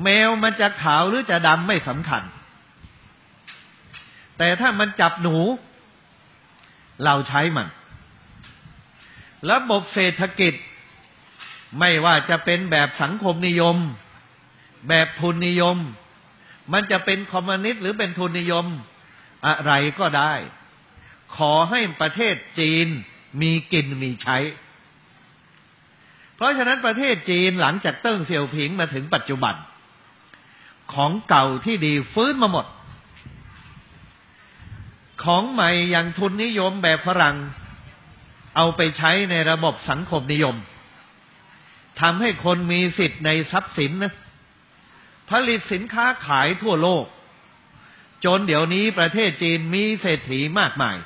แมวมันจะขาวหรือจะดำไม่สำคัญ แต่ถ้ามันจับหนู เราใช้มัน ระบบเศรษฐกิจ ไม่ว่าจะเป็นแบบสังคมนิยม แบบทุนนิยม มันจะเป็นคอมมิวนิสต์หรือเป็นทุนนิยม อะไรก็ได้ ขอให้ประเทศจีนมีกินมีใช้ เพราะฉะนั้นประเทศจีนหลังจากเติ้งเสี่ยวผิงมาถึงปัจจุบัน ของเก่าที่ดีฟื้นมาหมด ของใหม่อย่างทุนนิยมแบบฝรั่ง เอาไปใช้ในระบบสังคมนิยมทำให้คนมีสิทธิ์ในทรัพย์สินนะผลิตสินค้าขายทั่วโลก จนเดี๋ยวนี้ประเทศจีนมีเศรษฐีมากมาย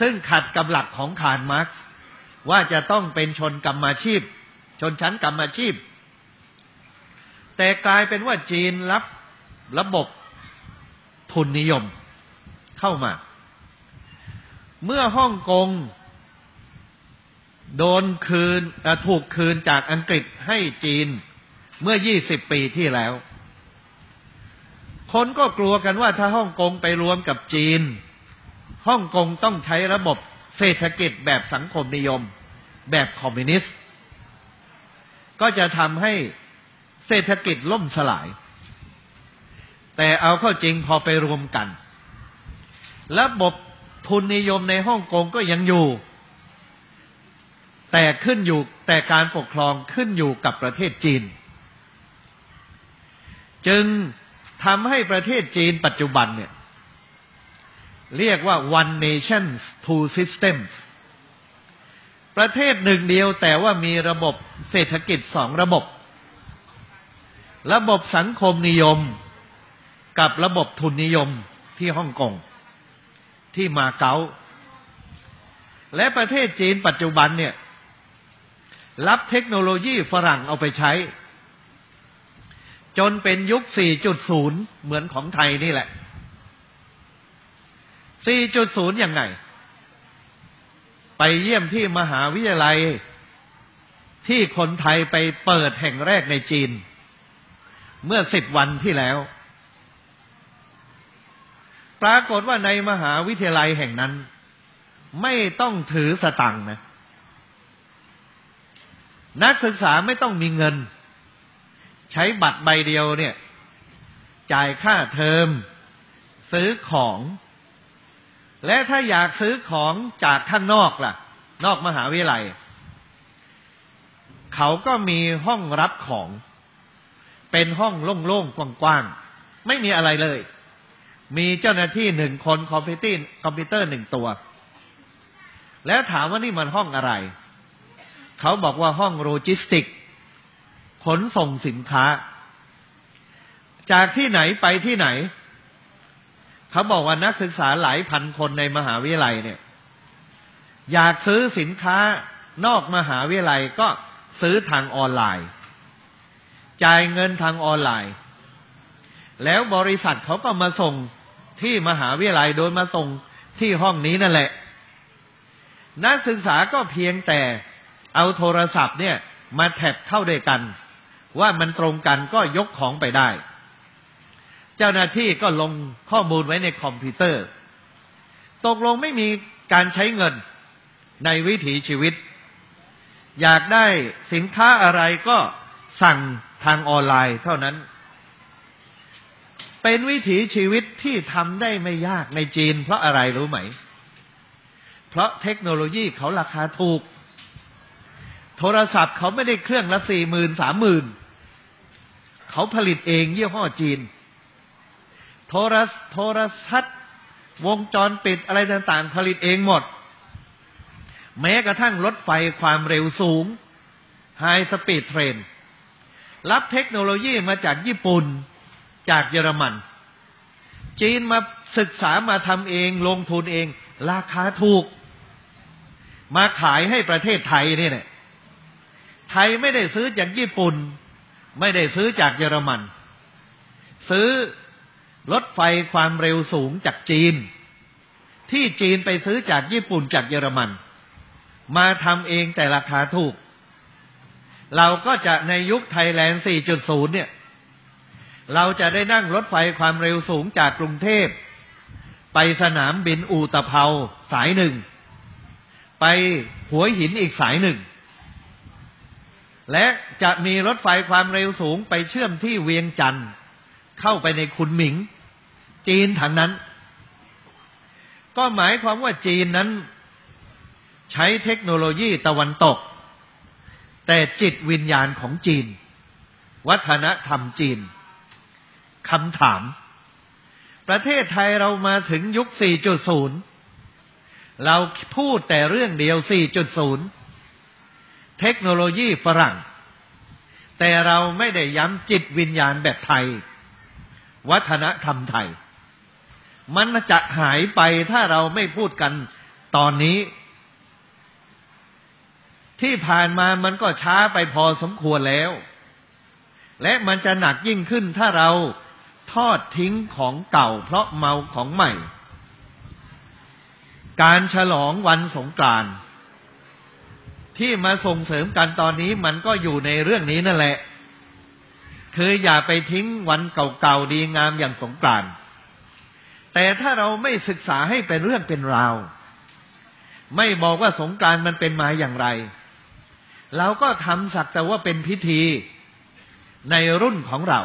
ซึ่งขัดกับหลักของคาร์มาร์กว่าจะต้องเป็นชนกรรมาชีพ ชนชั้นกรรมาชีพ แต่กลายเป็นว่าจีนรับระบบทุนนิยมเข้ามา เมื่อฮ่องกง โดนคืนถูกคืนจากอังกฤษให้จีนเมื่อ20ปีที่แล้ว คนก็กลัวกันว่าถ้าฮ่องกงไปรวมกับจีนฮ่องกงต้องใช้ระบบเศรษฐกิจแบบสังคมนิยม แบบคอมมิวนิสต์ ก็จะทำให้เศรษฐกิจล่มสลาย แต่เอาเข้าจริงพอไปรวมกัน ระบบทุนนิยมในฮ่องกงก็ยังอยู่ แต่ขึ้นอยู่แต่การปกครองขึ้นอยู่กับประเทศจีน จึงทำให้ประเทศจีนปัจจุบันเนี่ย เรียกว่า one nation two systems ประเทศหนึ่งเดียวแต่ว่ามีระบบเศรษฐกิจสองระบบ ระบบสังคมนิยม กับระบบทุนนิยมที่ฮ่องกงที่มาเก๊าและประเทศจีนปัจจุบันเนี่ย รับเทคโนโลยีฝรั่งเอาไปใช้ จนเป็นยุค 4.0 เหมือนของไทยนี่แหละ 4.0 ยังไง ไปเยี่ยมที่มหาวิทยาลัยที่คนไทยไปเปิดแห่งแรกในจีน เมื่อสิบวันที่แล้ว ปรากฏว่าในมหาวิทยาลัยแห่งนั้น ไม่ต้องถือสตังค์นะ นักศึกษาไม่ต้องมีเงิน ใช้บัตรใบเดียวเนี่ย จ่ายค่าเทอม ซื้อของ และถ้าอยากซื้อของจากข้างนอกล่ะ นอกมหาวิทยาลัย เขาก็มีห้องรับของ เป็นห้องโล่งๆกว้างๆ ไม่มีอะไรเลย มีเจ้าหน้าที่หนึ่งคนคอมพิวเตอร์คอมพิวเตอร์หนึ่งตัว แล้วถามว่านี่มันห้องอะไร เขาบอกว่าห้องโลจิสติก ขนส่งสินค้า จากที่ไหนไปที่ไหน เขาบอกว่านักศึกษาหลายพันคนในมหาวิทยาลัยเนี่ย อยากซื้อสินค้านอกมหาวิทยาลัยก็ซื้อทางออนไลน์ จ่ายเงินทางออนไลน์ แล้วบริษัทเขาก็มาส่งที่มหาวิทยาลัยโดยมาส่งที่ห้องนี้นั่นแหละ นักศึกษาก็เพียงแต่ เอาโทรศัพท์เนี่ยมาแท็บเข้าด้วยกัน ว่ามันตรงกันก็ยกของไปได้ เจ้าหน้าที่ก็ลงข้อมูลไว้ในคอมพิวเตอร์ ตกลงไม่มีการใช้เงินในวิถีชีวิต อยากได้สินค้าอะไรก็สั่งทางออนไลน์เท่านั้น เป็นวิถีชีวิตที่ทำได้ไม่ยากในจีน เพราะอะไรรู้ไหม เพราะเทคโนโลยีเขาราคาถูก โทรศัพท์เขาไม่ได้เครื่องละสี่หมื่นสามหมื่นเขาผลิตเองยี่ห้อจีน โทรโทรทัศน์วงจรปิดอะไรต่างๆ ผลิตเองหมด แม้กระทั่งรถไฟความเร็วสูง High Speed Train รับเทคโนโลยีมาจากญี่ปุ่น จากเยอรมัน จีนมาศึกษามาทำเองลงทุนเอง ราคาถูก มาขายให้ประเทศไทยนี่แหละ ไทยไม่ได้ซื้อจากญี่ปุ่น ไม่ได้ซื้อจากเยอรมัน ซื้อรถไฟความเร็วสูงจากจีน ที่จีนไปซื้อจากญี่ปุ่นจากเยอรมัน มาทำเองแต่ราคาถูก เราก็จะในยุคไทยแลนด์ 4.0 เนี่ย เราจะได้นั่งรถไฟความเร็วสูงจากกรุงเทพ ไปสนามบินอูตะเภาสายหนึ่ง ไปหัวหินอีกสายหนึ่ง และจะมีรถไฟความเร็วสูงไปเชื่อมที่เวียงจันทร์เข้าไปในคุนหมิง จีนทางนั้น ก็หมายความว่าจีนนั้น ใช้เทคโนโลยีตะวันตก แต่จิตวิญญาณของจีน วัฒนธรรมจีนคำถาม ประเทศไทยเรามาถึงยุค 4.0 เราพูดแต่เรื่องเดียว 4.0 เทคโนโลยีฝรั่ง แต่เราไม่ได้ย้ำจิตวิญญาณแบบไทย วัฒนธรรมไทย มันจะหายไปถ้าเราไม่พูดกันตอนนี้ ที่ผ่านมามันก็ช้าไปพอสมควรแล้ว และมันจะหนักยิ่งขึ้นถ้าเราทอดทิ้งของเก่าเพราะเมาของใหม่ การฉลองวันสงกรานต์ ที่มาส่งเสริมกันตอนนี้มันก็อยู่ในเรื่องนี้นั่นแหละ คืออย่าไปทิ้งวันเก่าๆดีงามอย่างสงกรานต์แต่ถ้าเราไม่ศึกษาให้เป็นเรื่องเป็นราว ไม่บอกว่าสงกรานต์มันเป็นมาอย่างไรเราก็ทำสักแต่ว่าเป็นพิธีในรุ่นของเรา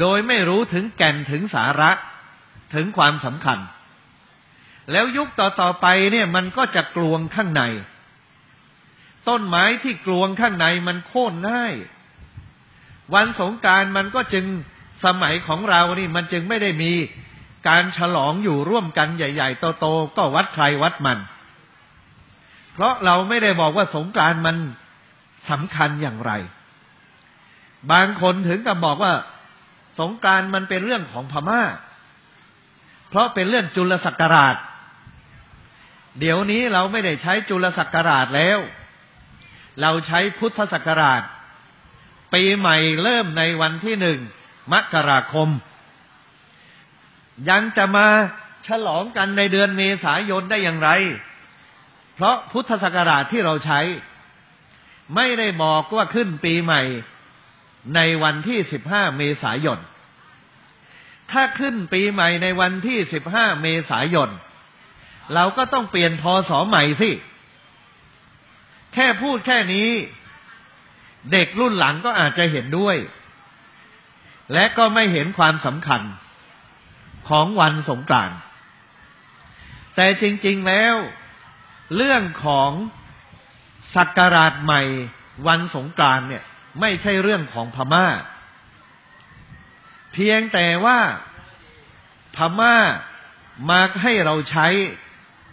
โดยไม่รู้ถึงแก่นถึงสาระถึงความสำคัญ แล้วยุคต่อๆไปเนี่ยมันก็จะกลวงข้างใน ต้นไม้ที่กลวงข้างในมันโค่นง่าย วันสงการมันก็จึงสมัยของเรานี่มันจึงไม่ได้มีการฉลองอยู่ร่วมกันใหญ่ ๆ โตๆก็วัดใครวัดมัน เพราะเราไม่ได้บอกว่าสงการมันสำคัญอย่างไร บางคนถึงกับบอกว่า สงการมันเป็นเรื่องของพม่า เพราะเป็นเรื่องจุลศักราช เดี๋ยวนี้เราไม่ได้ใช้จุลศักราชแล้ว เราใช้พุทธศักราช ปีใหม่เริ่มในวันที่หนึ่งมกราคม ยังจะมาฉลองกันในเดือนเมษายนได้อย่างไร เพราะพุทธศักราชที่เราใช้ ไม่ได้บอกว่าขึ้นปีใหม่ในวันที่สิบห้าเมษายน ถ้าขึ้นปีใหม่ในวันที่สิบห้าเมษายน เราก็ต้องเปลี่ยนพศใหม่สิ แค่พูดแค่นี้ เด็กรุ่นหลังก็อาจจะเห็นด้วย และก็ไม่เห็นความสำคัญของวันสงกรานต์แต่จริง ๆแล้ว เรื่องของสักการาชใหม่วันสงกรานต์เนี่ย ไม่ใช่เรื่องของพม่า เพียงแต่ว่าพม่ามาให้เราใช้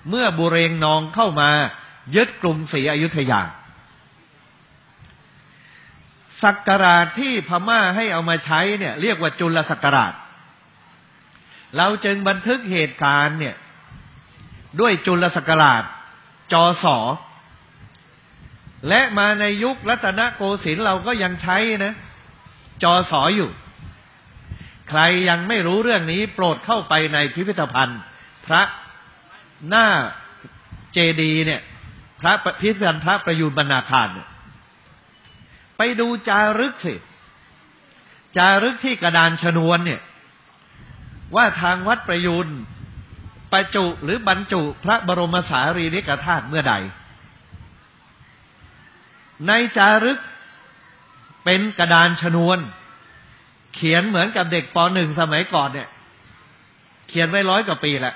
เมื่อบุเรงนองเข้ามา ยึดกรุงศรีอยุธยาสักการาที่พม่าให้เอามาใช้เนี่ย เรียกว่าจุลสักการาเราจึงบันทึกเหตุการณ์เนี่ย ด้วยจุลศักราชจอสอและมาในยุครัตนโกสินทร์เราก็ยังใช้นะจอสออยู่ ใครยังไม่รู้เรื่องนี้โปรดเข้าไปในพิพิธภัณฑ์ พระหน้าเจดีเนี่ย พระพิพิธภัณฑ์พระประยูนบรรณาคารเนี่ยไปดูจารึกสิ จารึกที่กระดานชนวนเนี่ย ว่าทางวัดประยูนประจุหรือบรรจุพระบรมสารีริกธาตุเมื่อใด ในจารึกเป็นกระดานชนวน เขียนเหมือนกับเด็กปหนึ่งสมัยก่อนเนี่ย เขียนไว้ร้อยกว่าปีแล้ว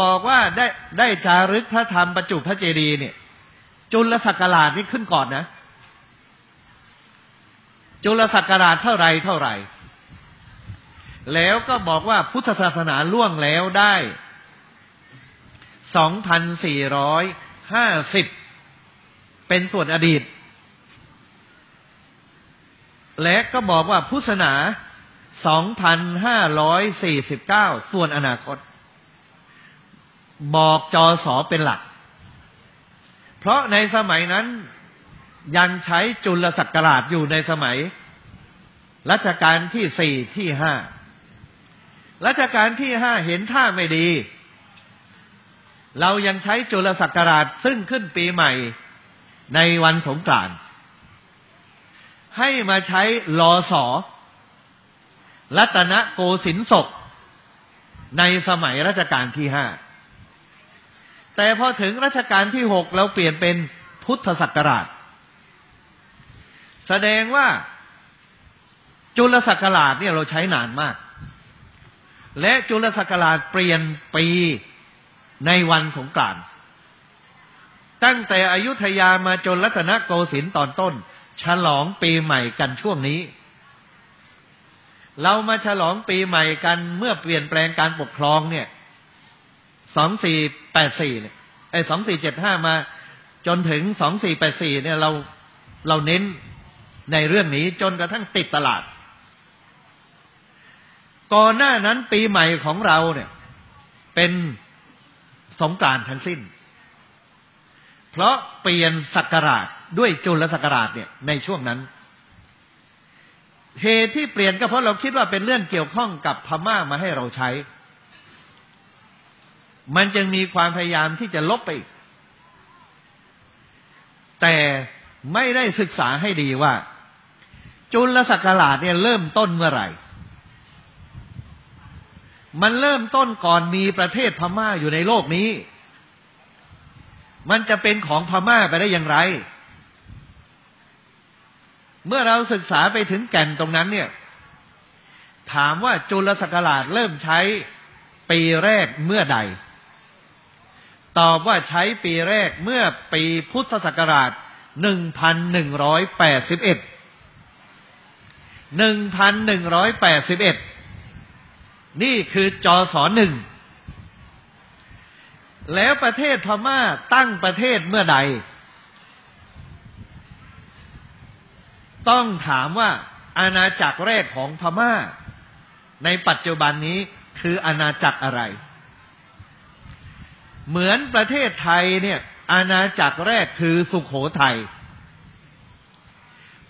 บอกว่าได้ได้จารึกพระธรรมประจุพระเจดีย์เนี่ย จุลศักราชนี่ขึ้นก่อนนะ จุลศักราชเท่าไรเท่าไรแล้วก็บอกว่าพุทธศาสนาล่วงแล้วได้สองพันสี่ร้อยห้าสิบเป็นส่วนอดีต และก็บอกว่าพุทธศาสนา2,549ส่วนอนาคต บอกจอสอเป็นหลัก เพราะในสมัยนั้นยังใช้จุลศักราชอยู่ในสมัย รัชกาลที่สี่ที่ห้ารัชกาลที่ห้าเห็นท่าไม่ดี เรายังใช้จุลศักราชซึ่งขึ้นปีใหม่ในวันสงกรานต์ให้มาใช้ลอสอรัตนโกสินศกในสมัยรัชกาลที่ห้า แต่พอถึงรัชกาลที่หกเราเปลี่ยนเป็นพุทธศักราช แสดงว่าจุลศักราชเนี่ยเราใช้นานมาก และจุลศักราชเปลี่ยนปีในวันสงกรานต์ตั้งแต่อยุธยามาจนรัตนโกสินทร์ตอนต้น ฉลองปีใหม่กันช่วงนี้ เรามาฉลองปีใหม่กันเมื่อเปลี่ยนแปลงการปกครองเนี่ย สองสี่แปดสี่เนี่ยไอ้สองสี่เจ็ดห้ามา จนถึงสองสี่แปดสี่เนี่ยเราเราเน้นในเรื่องนี้จนกระทั่งติดตลาด ก่อนหน้านั้นปีใหม่ของเราเนี่ย เป็นสงการทั้งสิ้น เพราะเปลี่ยนศักราชด้วยจุลศักราชเนี่ยในช่วงนั้น เหตุที่เปลี่ยนก็เพราะเราคิดว่าเป็นเรื่องเกี่ยวข้องกับพม่ามาให้เราใช้ มันจึงมีความพยายามที่จะลบไปแต่ไม่ได้ศึกษาให้ดีว่า จุลศักราชเนี่ยเริ่มต้นเมื่อไหร่ มันเริ่มต้นก่อนมีประเทศพม่าอยู่ในโลกนี้ มันจะเป็นของพม่าไปได้อย่างไร เมื่อเราศึกษาไปถึงแก่นตรงนั้นเนี่ย ถามว่าจุลศักราชเริ่มใช้ปีแรกเมื่อใด ตอบว่าใช้ปีแรกเมื่อปีพุทธศักราชหนึ่งพันหนึ่งร้อยแปดสิบเอ็ดหนึ่งพันหนึ่งร้อยแปดสิบเอ็ดนี่คือจอสอหนึ่ง แล้วประเทศพม่าตั้งประเทศเมื่อใด ต้องถามว่าอาณาจักรแรกของพม่า ในปัจจุบันนี้คืออาณาจักรอะไร เหมือนประเทศไทยเนี่ย อาณาจักรแรกคือสุขโขทยัย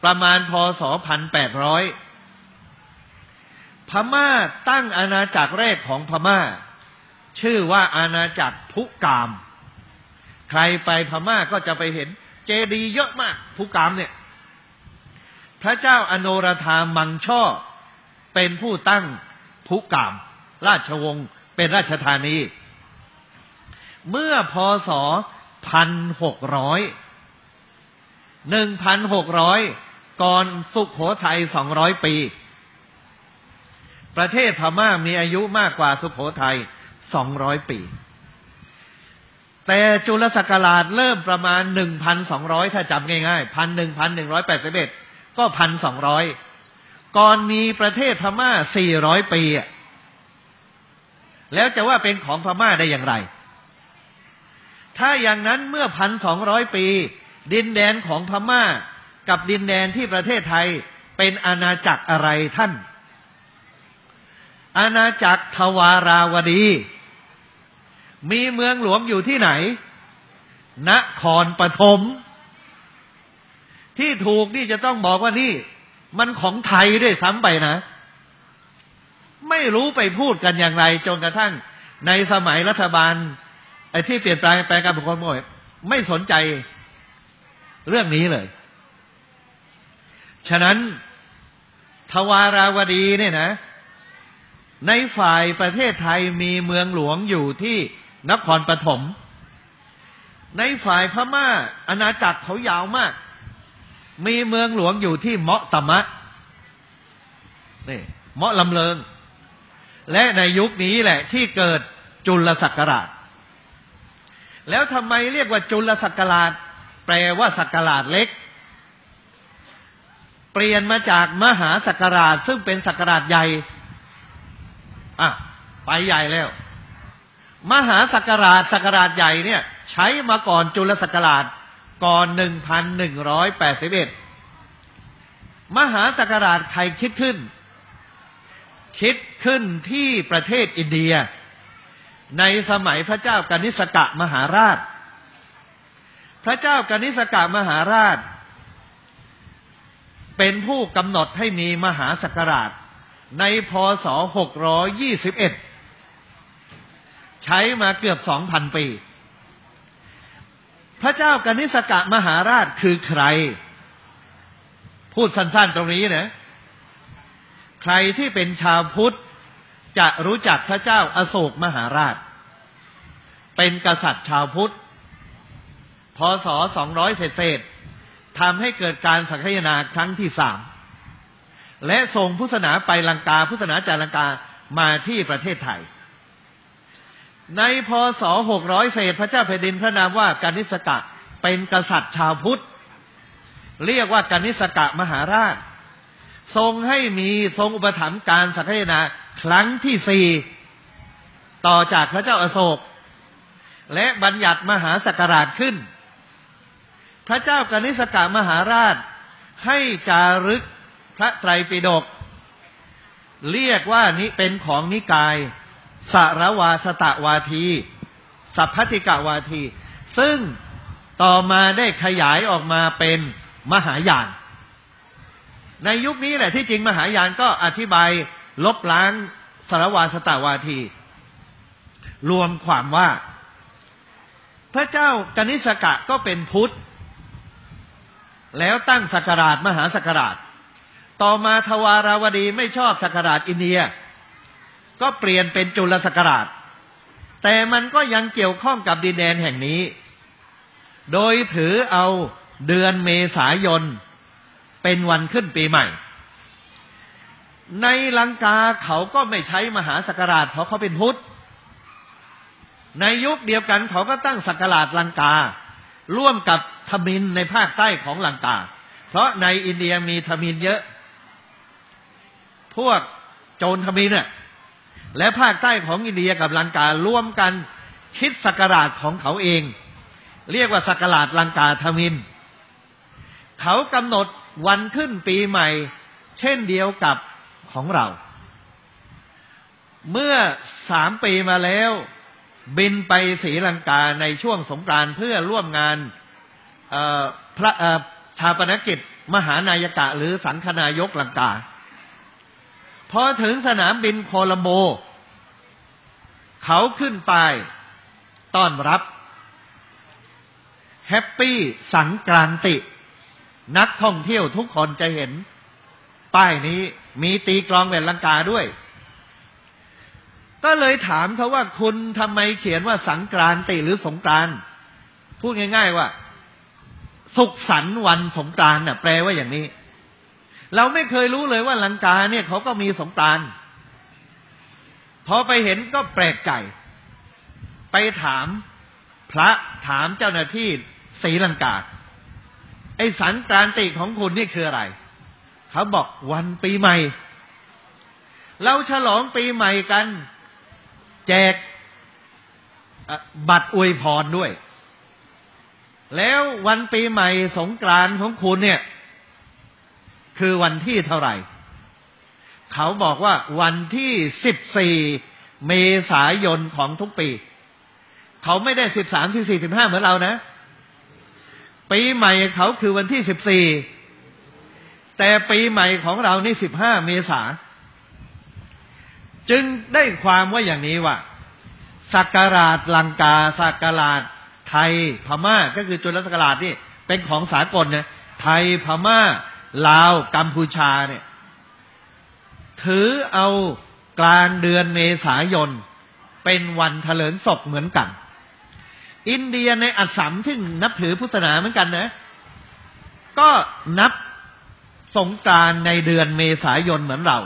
ประมาณพศพันแปดร้อยพม่าตั้งอาณาจักรแรกของพม่า ชื่อว่าอาณาจักรพุกาม ใครไปพม่าก็จะไปเห็นเจดีย์เยอะมากพุกามเนี่ย พระเจ้าอโนรธามังช่อ เป็นผู้ตั้งพุกาม ราชวงศ์เป็นราชธานี เมื่อพศพันหกร้อยหนึ่งพันหกร้อยก่อนสุขโขทัยสองร้อยปี ประเทศพม่ามีอายุมากกว่าสุขโขทัยสองร้อยปี แต่จุลศักราชเริ่มประมาณหนึ่งพันสองร้อยถ้าจำง่ายๆพันหนึ่งพันหนึ่งร้อยแปดสิบเอ็ดก็พันสองร้อยก่อนมีประเทศพม่าสี่ร้อยปี แล้วจะว่าเป็นของพม่าได้อย่างไร ถ้าอย่างนั้นเมื่อพันสองร้อยปี ดินแดนของพม่า กับดินแดนที่ประเทศไทยเป็นอาณาจักรอะไรท่าน อาณาจักรทวาราวดี มีเมืองหลวงอยู่ที่ไหน นครปฐมที่ถูกนี่จะต้องบอกว่านี่ มันของไทยด้วยซ้ำไปนะ ไม่รู้ไปพูดกันอย่างไรจนกระทั่งในสมัยรัฐบาล ไอ้ที่เปลี่ยนแปลงแปลงการปกครองไม่สนใจเรื่องนี้เลย ฉะนั้นทวาราวดีเนี่ยนะ ในฝ่ายประเทศไทยมีเมืองหลวงอยู่ที่นครปฐม ในฝ่ายพม่าอาณาจักรเขายาวมาก มีเมืองหลวงอยู่ที่เมาะตะมะนี่เมาะลำเลิง และในยุคนี้แหละที่เกิดจุลศักราช แล้วทำไมเรียกว่าจุลศักราช แปลว่าศักราชเล็ก เปลี่ยนมาจากมหาสักราช ซึ่งเป็นสักราชใหญ่อะไปใหญ่แล้ว มหาสักราชสักราชใหญ่เนี่ย ใช้มาก่อนจุลสักราชก่อนหนึ่งพันหนึ่งร้อยแปดสิบเอ็ดมหาสักราชใครคิดขึ้น คิดขึ้นที่ประเทศอินเดีย ในสมัยพระเจ้ากนิสกะมหาราช พระเจ้ากนิสกะมหาราช เป็นผู้กำหนดให้มีมหาสักราช ในพศ 621 ใช้มาเกือบ 2,000 ปี พระเจ้ากนิสกะมหาราชคือใคร พูดสั้นๆตรงนี้นะ ใครที่เป็นชาวพุทธ จะรู้จักพระเจ้าอาโศกมหาราช เป็นกษัตริย์ชาวพุทธ พศ200เศษทำให้เกิดการสังคายนาครั้งที่สาม และส่งพุทธศาสนาไปลังกา พุทธศาสนาจากลังกามาที่ประเทศไทย ในพศหกร้อยเศษพระเจ้าแผ่นดินพระนามว่ากานิสกะเป็นกษัตริย์ชาวพุทธ เรียกว่ากานิสกะมหาราช ทรงให้มีทรงอุปถัมภ์การสังคายนา ครั้งที่สี่ต่อจากพระเจ้าอาโศก และบัญญัติมหาสักราชขึ้น พระเจ้ากนิสกามหาราชให้จารึกพระไตรปิฎกเรียกว่านี้เป็นของนิกายสารวาสตะวาที สัพพติกวาที ซึ่งต่อมาได้ขยายออกมาเป็นมหายาน ในยุคนี้แหละที่จริงมหายานก็อธิบาย ลบล้างสารวาสตาวาที รวมความว่า พระเจ้ากนิสกะก็เป็นพุทธ แล้วตั้งสักราชมหาสักราช ต่อมาทวาราวดีไม่ชอบสักราชอินเดีย ก็เปลี่ยนเป็นจุลสักราช แต่มันก็ยังเกี่ยวข้องกับดินแดนแห่งนี้ โดยถือเอาเดือนเมษายนเป็นวันขึ้นปีใหม่ ในลังกาเขาก็ไม่ใช้มหาสักราชเพราะเขาเป็นพุทธ ในยุคเดียวกันเขาก็ตั้งสักราชลังกา ร่วมกับทมินในภาคใต้ของลังกา เพราะในอินเดียมีทมินเยอะ พวกโจรทมินเนี่ยและภาคใต้ของอินเดียกับลังการ่วมกันคิดสักราชของเขาเอง เรียกว่าสักราชลังกาทมิน เขากำหนดวันขึ้นปีใหม่ เช่นเดียวกับ ของเรา เมื่อสามปีมาแล้ว บินไปศรีลังกาในช่วงสงกรานต์เพื่อร่วมงานพระชาปนกิจมหานายกะหรือสังคนายกลังกาพอถึงสนามบินโคลัมโบ เขาขึ้นไปต้อนรับ แฮปปี้สังกรานติ นักท่องเที่ยวทุกคนจะเห็น ป้ายนี้ มีตีกลองแหวนลังกาด้วย ก็เลยถามเขาว่าคุณทำไมเขียนว่าสังกรานติหรือสงกรานพูดง่าย ๆว่า สุขสันต์วันสงกรานน่ะ แปลว่าอย่างนี้ เราไม่เคยรู้เลยว่าลังกาเนี่ยเขาก็มีสงกรานพอไปเห็นก็แปลกใจ ไปถามพระถามเจ้าหน้าที่ศรีลังกาไอ้สันกรานติของคุณนี่คืออะไร เขาบอกวันปีใหม่ เราฉลองปีใหม่กัน แจกบัตรอวยพรด้วย แล้ววันปีใหม่สงกรานของคุณเนี่ย คือวันที่เท่าไหร่ เขาบอกว่าวันที่สิบสี่เมษายนของทุกปี เขาไม่ได้สิบสามสิบสี่สิบห้าเหมือนเรานะ ปีใหม่เขาคือวันที่สิบสี่ แต่ปีใหม่ของเรานี่สิบห้าเมษา จึงได้ความว่าอย่างนี้ว่าสักการาชลังกาสักการาชไทยพม่า ก็คือจุลสักการาชนี่เป็นของสากลเนี่ยไทยพม่า ลาวกัมพูชาเนี่ย ถือเอากลางเดือนเมษายน เป็นวันเถลิงศพเหมือนกัน อินเดียในอัสสัมที่นับถือพุทธศาสนาเหมือนกันนะ ก็นับ สงการในเดือนเมษายนเหมือนเรา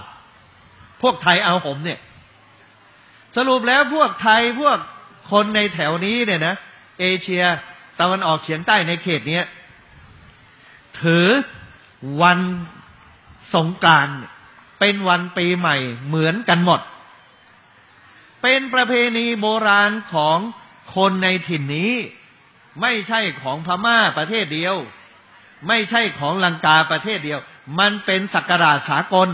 พวกไทยเอาผมเนี่ย สรุปแล้วพวกไทยพวกคนในแถวนี้เนี่ยนะเอเชียตะวันออกเฉียงใต้ในเขตเนี้ยถือวันสงการเป็นวันปีใหม่เหมือนกันหมด เป็นประเพณีโบราณของคนในถิ่นนี้ ไม่ใช่ของพม่าประเทศเดียว ไม่ใช่ของลังกาประเทศเดียว มันเป็นสักการะสากล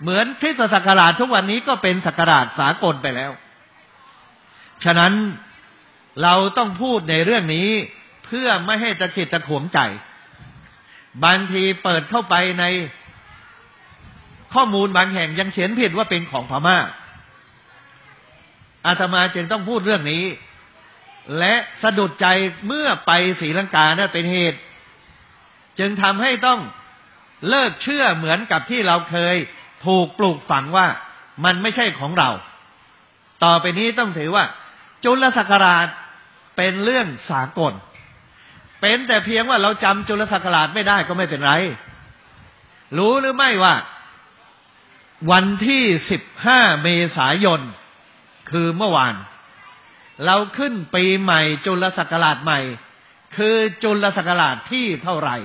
เหมือนคริสตศักราชทุกวันนี้ก็เป็นสักการะสากลไปแล้ว ฉะนั้นเราต้องพูดในเรื่องนี้เพื่อไม่ให้ตะขิดตะขวงใจ บางทีเปิดเข้าไปในข้อมูลบางแห่งยังเขียนผิดว่าเป็นของพม่า อาตมาจึงต้องพูดเรื่องนี้ และสะดุดใจเมื่อไปศรีลังกานะเป็นเหตุ จึงทำให้ต้องเลิกเชื่อเหมือนกับที่เราเคยถูกปลูกฝังว่ามันไม่ใช่ของเรา ต่อไปนี้ต้องถือว่า จุลศักราชเป็นเรื่องสากล เป็นแต่เพียงว่าเราจำจุลศักราชไม่ได้ก็ไม่เป็นไร รู้หรือไม่ว่า วันที่สิบห้าเมษายน คือเมื่อวาน เราขึ้นปีใหม่จุลศักราชใหม่ คือจุลศักราชที่เท่าไหร่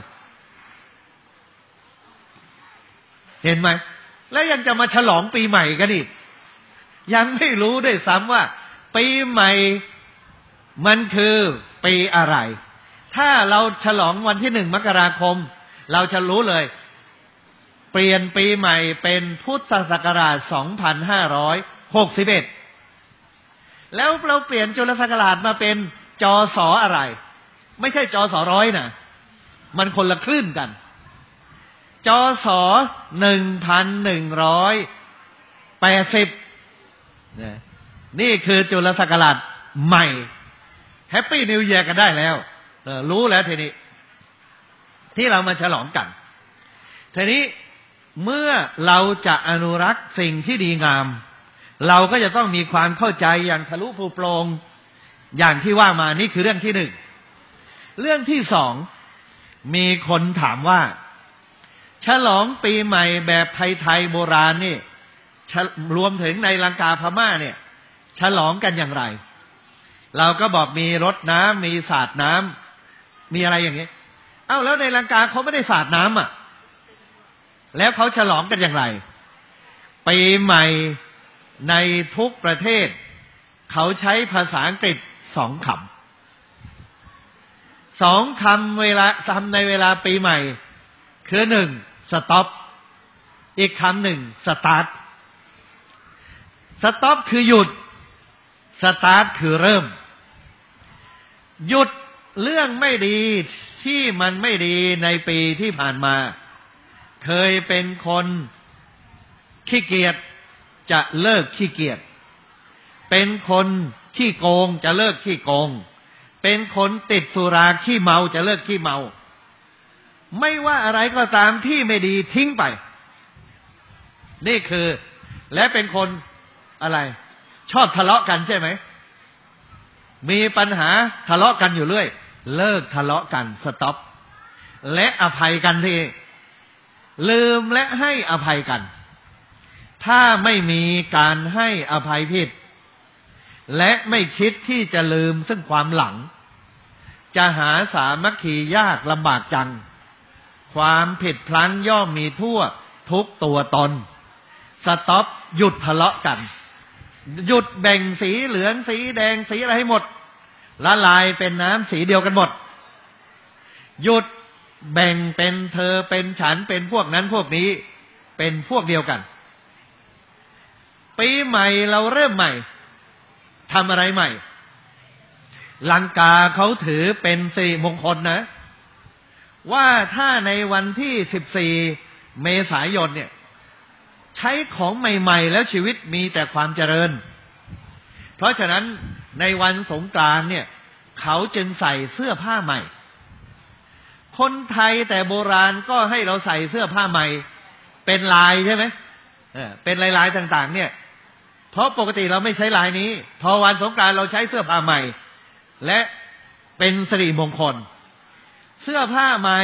เห็นไหม แล้วยังจะมาฉลองปีใหม่กันอีก ยังไม่รู้ด้วยซ้ำว่า ปีใหม่มันคือปีอะไร ถ้าเราฉลองวันที่หนึ่งมกราคม เราจะรู้เลย เปลี่ยนปีใหม่เป็นพุทธศักราช 2561 แล้วเราเปลี่ยนจุลศักราชมาเป็นจอสออะไร ไม่ใช่จอสอร้อยนะมันคนละคลื่นกัน จอสอหนึ่งพันหนึ่งร้อยแปดสิบนี่คือจุลศักราชใหม่ Happy New Year กันได้แล้วรู้แล้วทีนี้ ที่เรามาฉลองกัน ทีนี้เมื่อเราจะอนุรักษ์สิ่งที่ดีงาม เราก็จะต้องมีความเข้าใจอย่างทะลุปรุโปร่ง อย่างที่ว่ามานี่คือเรื่องที่หนึ่ง เรื่องที่สองมีคนถามว่า ฉลองปีใหม่แบบไทยๆโบราณนี่รวมถึงในลังกาพม่าเนี่ย ฉลองกันอย่างไร เราก็บอกมีรถน้ำมีสาดน้ำมีอะไรอย่างนี้ เอ้าแล้วในลังกาเขาไม่ได้สาดน้ำอะ แล้วเขาฉลองกันอย่างไรปีใหม่ในทุกประเทศ เขาใช้ภาษาอังกฤษสองคำสองคำเวลาทำในเวลาปีใหม่ คือหนึ่ง stop อีกคำหนึ่ง start stop คือหยุดสตาร์ทคือเริ่ม หยุดเรื่องไม่ดีที่มันไม่ดีในปีที่ผ่านมา เคยเป็นคนขี้เกียจจะเลิกขี้เกียจ เป็นคนขี้โกงจะเลิกขี้โกง เป็นคนติดสุราขี้เมาจะเลิกขี้เมา ไม่ว่าอะไรก็ตามที่ไม่ดีทิ้งไป นี่คือ และเป็นคนอะไร ชอบทะเลาะกันใช่ไหม มีปัญหาทะเลาะกันอยู่เรื่อย เลิกทะเลาะกันสต็อปและอภัยกันทีลืมและให้อภัยกัน ถ้าไม่มีการให้อภัยผิด และไม่คิดที่จะลืมซึ่งความหลัง จะหาสามัคคียากลำบากจัง ความผิดพลั้งย่อมมีทั่วทุกตัวตน สต็อปหยุดทะเลาะกัน หยุดแบ่งสีเหลืองสีแดงสีอะไรให้หมด ละลายเป็นน้ำสีเดียวกันหมด หยุดแบ่งเป็นเธอเป็นฉันเป็นพวกนั้นพวกนี้เป็นพวกเดียวกัน ปีใหม่เราเริ่มใหม่ทำอะไรใหม่ลังกาเขาถือเป็นสิริมงคลนะ ว่าถ้าในวันที่สิบสี่เมษายนเนี่ย ใช้ของใหม่ ๆ แล้วชีวิตมีแต่ความเจริญ เพราะฉะนั้นในวันสงกรานเนี่ย เขาจึงใส่เสื้อผ้าใหม่ คนไทยแต่โบราณก็ให้เราใส่เสื้อผ้าใหม่ เป็นลายใช่ไหมเออเป็นลายๆต่าง ๆ เนี่ย เพราะปกติเราไม่ใช้ลายนี้ พอวันสงกรานเราใช้เสื้อผ้าใหม่ และเป็นสิริมงคล เสื้อผ้าใหม่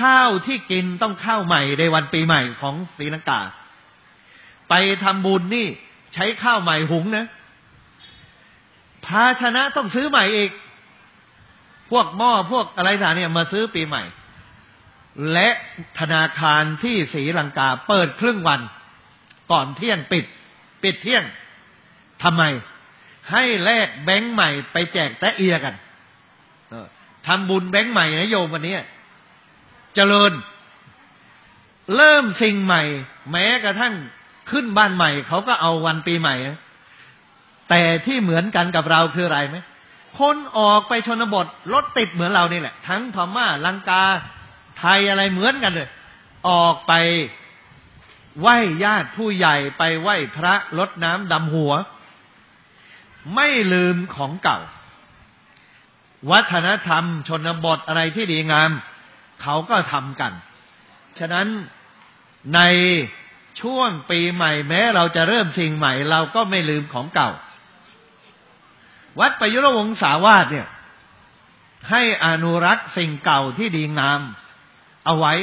ข้าวที่กินต้องข้าวใหม่ในวันปีใหม่ของศรีลังกา ไปทำบุญนี่ใช้ข้าวใหม่หุงนะ ภาชนะต้องซื้อใหม่อีก พวกหม้อพวกอะไรต่างเนี่ยมาซื้อปีใหม่ และธนาคารที่ศรีลังกาเปิดครึ่งวัน ก่อนเที่ยงปิด ปิดเที่ยงทำไม ให้แลกแบงค์ใหม่ไปแจกแตะเอียกัน ทำบุญแบงค์ใหม่นะโยมวันนี้เจริญ เริ่มสิ่งใหม่ แม้กระทั่งขึ้นบ้านใหม่เขาก็เอาวันปีใหม่ แต่ที่เหมือนกันกับเราคืออะไรไหมคนออกไปชนบทรถติดเหมือนเรานี่แหละ ทั้งพม่าลังกาไทยอะไรเหมือนกันเลย ออกไปไหว้ญาติผู้ใหญ่ไปไหว้พระลดน้ำดำหัว ไม่ลืมของเก่า วัฒนธรรม ชนบทอะไรที่ดีงาม เขาก็ทำกัน ฉะนั้นในช่วงปีใหม่แม้ เราจะเริ่มสิ่งใหม่ เราก็ไม่ลืมของเก่า วัดประยุรวงศาวาสเนี่ย ให้อนุรักษ์สิ่งเก่าที่ดีงาม เอาไว้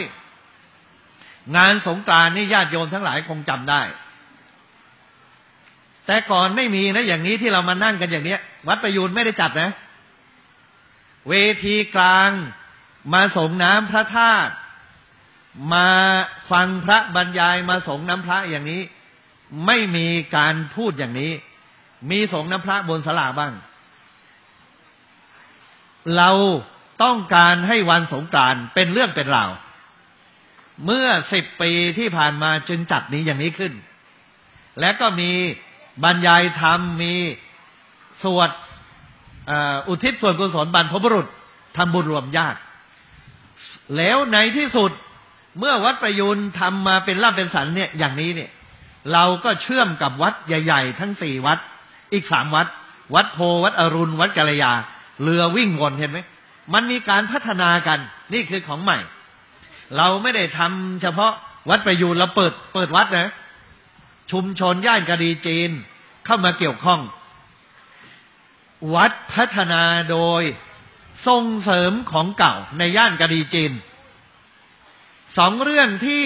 งานสงกรานต์นี่ญาติโยมทั้งหลายคงจำได้ แต่ก่อนไม่มีนะอย่างนี้ที่เรามานั่งกันอย่างเนี้ย วัดประยูนไม่ได้จัดนะ เวทีกลาง มาส่งน้ำพระธาตุมาฟังพระบรรยายมาส่งน้ำพระอย่างนี้ ไม่มีการพูดอย่างนี้ มีส่งน้ำพระบนสลาบ้าง เราต้องการให้วันสงกรานต์เป็นเรื่องเป็นราวเมื่อสิบปีที่ผ่านมาจึงจัดนี้อย่างนี้ขึ้น และก็มีบรรยายธรรมมีสวด อุทิศส่วนกุศลบรรพบุรุษทำบุญรวมญาติ แล้วในที่สุดเมื่อวัดประยุนทำมาเป็นล่าเป็นสันเนี่ยอย่างนี้เนี่ย เราก็เชื่อมกับวัดใหญ่ ๆ ทั้งสี่วัด อีกสามวัด วัดโพวัดอรุณ วัดกัลยา เรือวิ่งวนเห็นไหมมันมีการพัฒนากันนี่คือของใหม่ เราไม่ได้ทำเฉพาะวัดประยูนเราเปิดเปิดวัดนะ ชุมชนย่านกะดีจีนเข้ามาเกี่ยวข้อง วัดพัฒนาโดยส่งเสริมของเก่าในย่านกะดีจีนสองเรื่องที่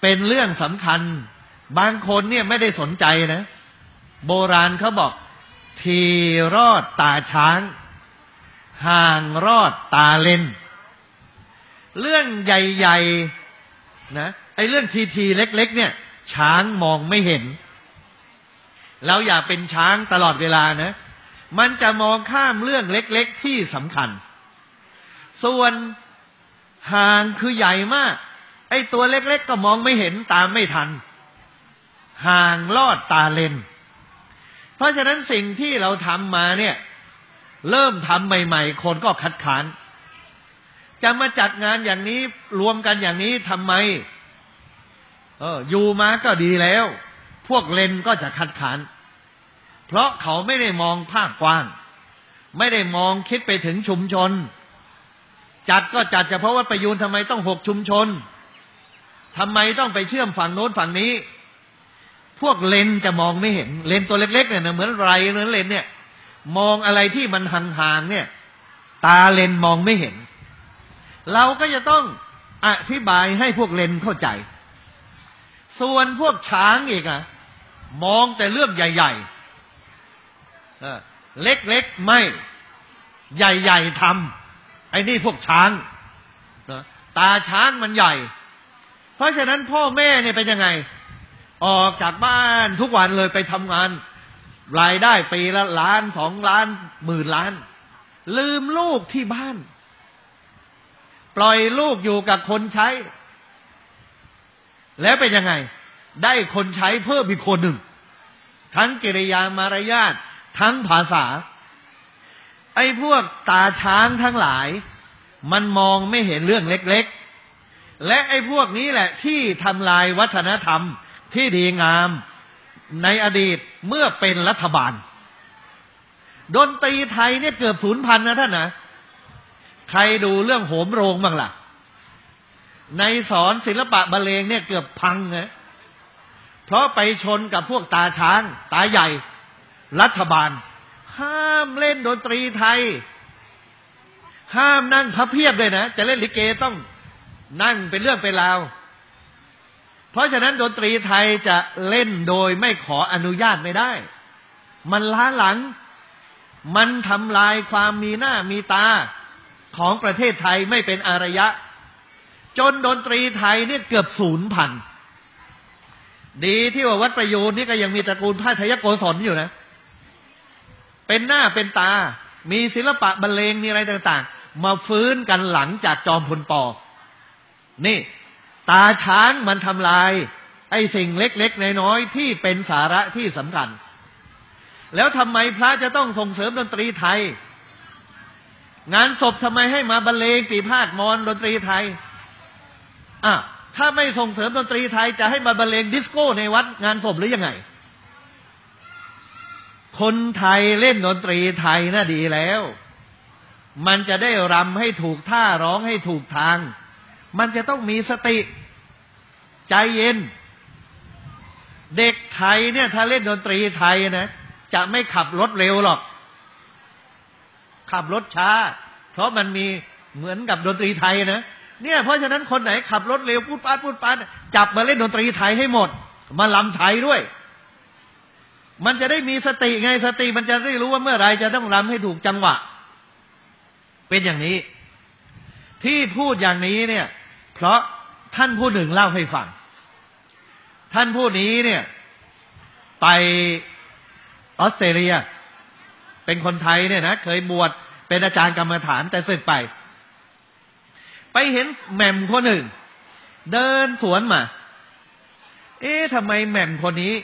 เป็นเรื่องสำคัญ บางคนเนี่ยไม่ได้สนใจนะ โบราณเขาบอก ทีรอดตาช้าง ห่างรอดตาเลนเรื่องใหญ่ ๆ นะไอ้เรื่องทีทีเล็ก ๆ เนี่ย ช้างมองไม่เห็น เราอย่าเป็นช้างตลอดเวลานะ มันจะมองข้ามเรื่องเล็กๆที่สำคัญ ส่วนห่างคือใหญ่มาก ไอ้ตัวเล็กๆก็มองไม่เห็นตามไม่ทัน ห่างลอดตาเลน เพราะฉะนั้นสิ่งที่เราทำมาเนี่ย เริ่มทำใหม่ ๆ คนก็คัดค้าน จะมาจัดงานอย่างนี้รวมกันอย่างนี้ทำไม เอออยู่มาก็ดีแล้ว พวกเลนก็จะคัดค้าน เพราะเขาไม่ได้มองภาพกว้าง ไม่ได้มองคิดไปถึงชุมชน จัดก็จัดเฉพาะวัดประยูนทำไมต้องหกชุมชนทำไมต้องไปเชื่อมฝั่งโน้นฝั่งนี้ พวกเลนจะมองไม่เห็น เลนตัวเล็กๆเนี่ยเหมือนไรเหมือนเลนเนี่ย มองอะไรที่มันห่างๆเนี่ย ตาเลนมองไม่เห็น เราก็จะต้องอธิบายให้พวกเลนเข้าใจ ส่วนพวกช้างอีกอะมองแต่เรื่องใหญ่ ๆ เล็กๆไม่ ใหญ่ๆทำไอ้นี่พวกช้างตาช้างมันใหญ่ เพราะฉะนั้นพ่อแม่เนี่ยเป็นยังไง ออกจากบ้านทุกวันเลยไปทำงาน รายได้ปีละล้านสองล้านหมื่นล้าน ลืมลูกที่บ้าน ปล่อยลูกอยู่กับคนใช้ แล้วเป็นยังไง ได้คนใช้เพิ่มอีกคนหนึ่งทั้งกิริยามารยาท ทั้งภาษา ไอ้พวกตาช้างทั้งหลาย มันมองไม่เห็นเรื่องเล็กๆ และไอ้พวกนี้แหละที่ทำลายวัฒนธรรมที่ดีงามในอดีตเมื่อเป็นรัฐบาล ดนตรีไทยเนี่ยเกือบศูนย์พันนะท่านนะใครดูเรื่องโหมโรงบ้างล่ะ ในสอนศิลปะบรรเลงเนี่ยเกือบพังนะเพราะไปชนกับพวกตาช้าง ตาใหญ่ รัฐบาล ห้ามเล่นดนตรีไทย ห้ามนั่งพับเพียบเลยนะ จะเล่นลิเกต้องนั่งเป็นเรื่องเป็นราว เพราะฉะนั้นดนตรีไทยจะเล่นโดยไม่ขออนุญาตไม่ได้ มันล้าหลัง มันทำลายความมีหน้ามีตาของประเทศไทยไม่เป็นอารยะ จนดนตรีไทยเนี่ยเกือบศูนย์พัน ดีที่ว่าวัดประยูนนี่ก็ยังมีตระกูลพระทยโกศลอยู่นะ เป็นหน้าเป็นตา มีศิลปะบรรเลงมีอะไรต่าง ๆ มาฟื้นกันหลังจากจอมพลปอ นี่ ตาช้างมันทำลาย ไอ้สิ่งเล็กๆน้อยๆที่เป็นสาระที่สำคัญ แล้วทำไมพระจะต้องส่งเสริมดนตรีไทย งานศพทำไมให้มาบรรเลงปี่พาทย์มอญดนตรีไทยอะถ้าไม่ส่งเสริมดนตรีไทยจะให้มาบรรเลงดิสโก้ในวัดงานศพหรือยังไง คนไทยเล่นดนตรีไทยน่ะดีแล้ว มันจะได้รำให้ถูกท่าร้องให้ถูกทาง มันจะต้องมีสติ ใจเย็น เด็กไทยเนี่ยถ้าเล่นดนตรีไทยนะจะไม่ขับรถเร็วหรอก ขับรถช้า เพราะมันมีเหมือนกับดนตรีไทยนะเนี่ยเพราะฉะนั้นคนไหนขับรถเร็วพูดปาดพูดปาดจับมาเล่นดนตรีไทยให้หมด มาลำไทยด้วย มันจะได้มีสติไงสติ มันจะได้รู้ว่าเมื่อไรจะต้องรำให้ถูกจังหวะ เป็นอย่างนี้ ที่พูดอย่างนี้เนี่ย เพราะท่านผู้หนึ่งเล่าให้ฟัง ท่านผู้นี้เนี่ย ไปออสเตรเลีย เป็นคนไทยเนี่ยนะเคยบวชเป็นอาจารย์กรรมฐานแต่สึกไป ไปเห็นแหม่มคนหนึ่ง เดินสวนมา เอ๊ะทำไมแหม่มคนนี้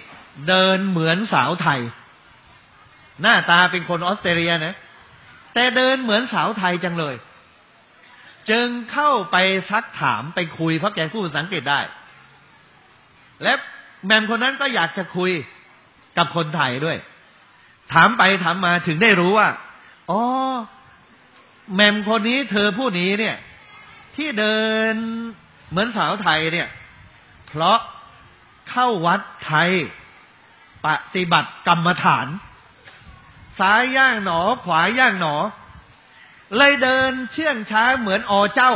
เดินเหมือนสาวไทย หน้าตาเป็นคนออสเตรเลียนะ แต่เดินเหมือนสาวไทยจังเลย จึงเข้าไปซักถามไปคุยเพราะแกพูดสังเกตได้ และแหม่มคนนั้นก็อยากจะคุยกับคนไทยด้วย ถามไปถามมาถึงได้รู้ว่า อ๋อแหม่มคนนี้เธอผู้นี้เนี่ย ที่เดินเหมือนสาวไทยเนี่ย เพราะเข้าวัดไทย ปฏิบัติกรรมฐาน ซ้ายย่างหนอ ขวาย่างหนอ เลยเดินเชื่องช้าเหมือนอเจ้า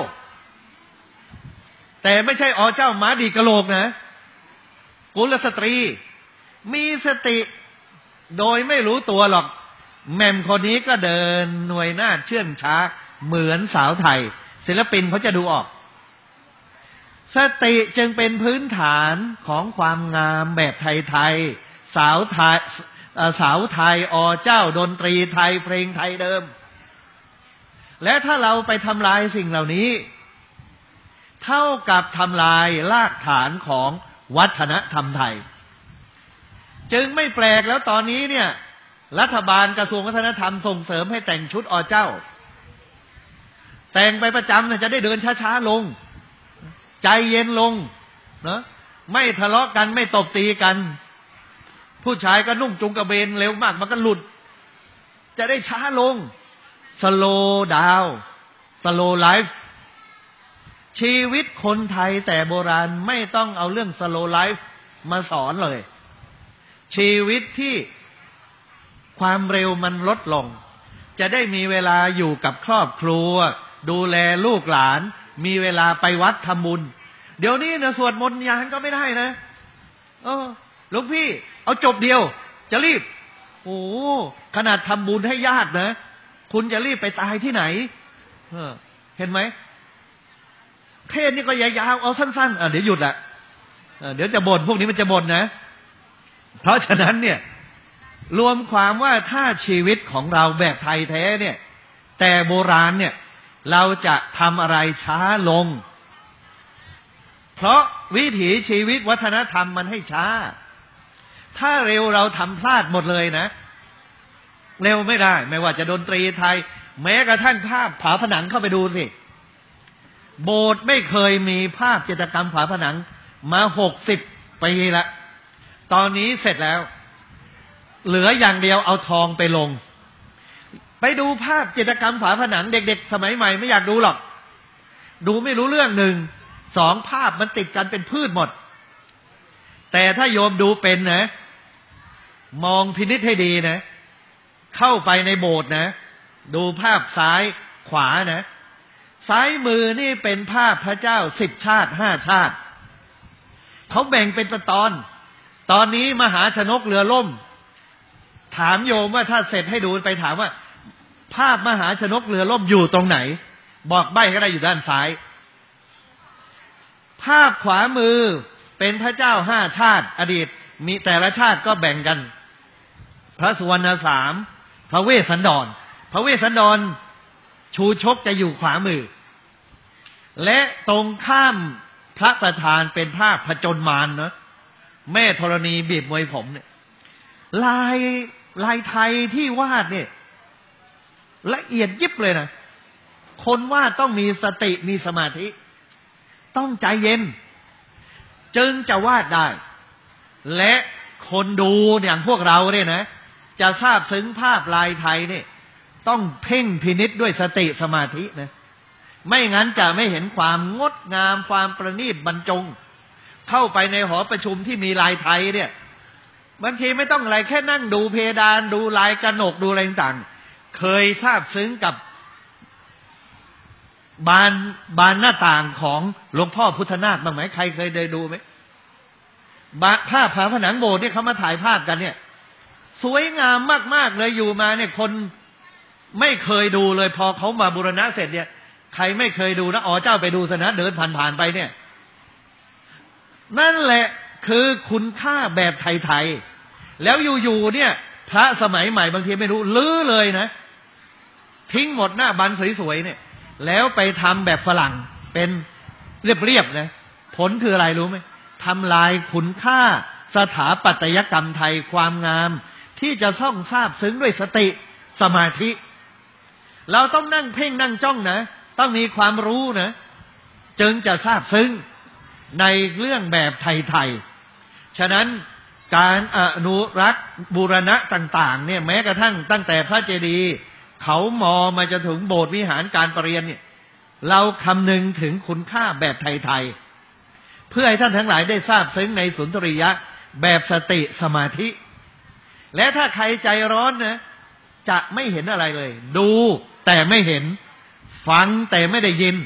แต่ไม่ใช่อเจ้าม้าดีกระโหลกนะกุลสตรี มีสติโดยไม่รู้ตัวหรอก แม่มคนนี้ก็เดินหน่วยหน้าเชื่องช้า เหมือนสาวไทย ศิลปินเขาจะดูออกสติจึงเป็นพื้นฐานของความงามแบบไทยๆ สาวไทยสาวไทยอเจ้าดนตรีไทยเพลงไทยเดิม และถ้าเราไปทำลายสิ่งเหล่านี้ เท่ากับทำลายรากฐานของวัฒนธรรมไทย จึงไม่แปลกแล้วตอนนี้เนี่ย รัฐบาลกระทรวงวัฒนธรรมส่งเสริมให้แต่งชุดอเจ้า แต่งไปประจำเนี่ยจะได้เดินช้าๆลง ใจเย็นลงเนะไม่ทะเลาะกันไม่ตบตีกัน ผู้ชายก็นุ่งโจงกระเบนเร็วมาก มันก็หลุด จะได้ช้าลง slow down slow life ชีวิตคนไทยแต่โบราณไม่ต้องเอาเรื่อง slow life มาสอนเลย ชีวิตที่ความเร็วมันลดลง จะได้มีเวลาอยู่กับครอบครัว ดูแลลูกหลาน มีเวลาไปวัดทำบุญ เดี๋ยวนี้เนี่ยสวดมนต์ยานก็ไม่ได้นะ เออ หลวงพี่ เอาจบเดียว จะรีบ โอ้ขนาดทำบุญให้ญาตินะ คุณจะรีบไปตายที่ไหน เออ เห็นไหม เทศนี่ก็ยาวๆเอาสั้นๆเดี๋ยวหยุดละเดี๋ยวจะบ่นพวกนี้มันจะบ่นนะ เพราะฉะนั้นเนี่ย รวมความว่าถ้าชีวิตของเราแบบไทยแท้เนี่ย แต่โบราณเนี่ย เราจะทำอะไรช้าลง เพราะวิถีชีวิตวัฒนธรรมมันให้ช้า ถ้าเร็วเราทำพลาดหมดเลยนะ เร็วไม่ได้ ไม่ว่าจะดนตรีไทย แม้กระทั่งภาพผาผนังเข้าไปดูสิ โบสถ์ไม่เคยมีภาพจิตรกรรมฝาผนัง มาหกสิบปีละ ตอนนี้เสร็จแล้ว เหลืออย่างเดียวเอาทองไปลง ไปดูภาพจิตรกรรมฝาผนัง เด็ก ๆ สมัยใหม่ไม่อยากดูหรอก ดูไม่รู้เรื่องหนึ่งสองภาพมันติดกันเป็นพืชหมด แต่ถ้าโยมดูเป็นนะ มองพินิษให้ดีนะ เข้าไปในโบสถ์นะ ดูภาพซ้ายขวานะ ซ้ายมือนี่เป็นภาพพระเจ้าสิบชาติห้าชาติ เขาแบ่งเป็นตอน ตอนนี้มหาชนกเรือล่ม ถามโยมว่าถ้าเสร็จให้ดูไปถามว่า ภาพมหาชนกเรือล่มอยู่ตรงไหน บอกใบก็ได้อยู่ด้านซ้าย ภาพขวามือเป็นพระเจ้าห้าชาติ อดีต มีแต่ละชาติก็แบ่งกัน พระสุวรรณสาม พระเวสสันดร พระเวสสันดรชูชกจะอยู่ขวามือ และตรงข้ามพระประธานเป็นภาพผจญมารเนาะแม่ธรณีบีบมวยผมเนี่ย ลายลายไทยที่วาดเนี่ย ละเอียดยิบเลยนะคนวาดต้องมีสติมีสมาธิ ต้องใจเย็น จึงจะวาดได้ และคนดูอย่างพวกเราเนี่ยนะ จะทราบซึ้งภาพลายไทยเนี่ย ต้องเพ่งพินิษด้วยสติสมาธินะ ไม่งั้นจะไม่เห็นความงดงามความประณีตบรรจง เข้าไปในหอประชุมที่มีลายไทยเนี่ยบางทีไม่ต้องอะไรแค่นั่งดูเพดานดูลายกระหนกดูอะไรต่างเคยทราบซึ้งกับบานบานหน้าต่างของหลวงพ่อพุทธนาคบ้างไหมใครเคยได้ดูไหม บาภาพผาผนังโบสถ์ที่เขามาถ่ายภาพกันเนี่ย สวยงามมากๆเลยอยู่มาเนี่ยคนไม่เคยดูเลยพอเขามาบูรณะเสร็จเนี่ย ใครไม่เคยดูนะอ๋อเจ้าไปดูสนะเดินผ่านๆไปเนี่ย นั่นแหละคือคุณค่าแบบไทยๆแล้วอยู่ๆเนี่ย พระสมัยใหม่บางทีไม่รู้ลื้อเลยนะ ทิ้งหมดหน้าบันสวยๆเนี่ย แล้วไปทำแบบฝรั่งเป็นเรียบๆนะผลคืออะไรรู้ไหม ทำลายขุนค่าสถาปัตยกรรมไทยความงาม ที่จะซ่องทราบซึ้งด้วยสติสมาธิ เราต้องนั่งเพ่งนั่งจ้องนะ ต้องมีความรู้นะ จึงจะทราบซึ้งในเรื่องแบบไทยๆ ฉะนั้นการอนุรักษ์บูรณะต่างๆ เนี่ยแม้กระทั่งตั้งแต่พระเจดีย์เขามอมาจะถึงโบสถ์วิหารการประเรียนเนี่ย เราคำนึงถึงคุณค่าแบบไทยๆ เพื่อให้ท่านทั้งหลายได้ทราบซึ้งในสุนทรียะ แบบสติสมาธิ และถ้าใครใจร้อนนะจะไม่เห็นอะไรเลย ดูแต่ไม่เห็น ฟังแต่ไม่ได้ยิน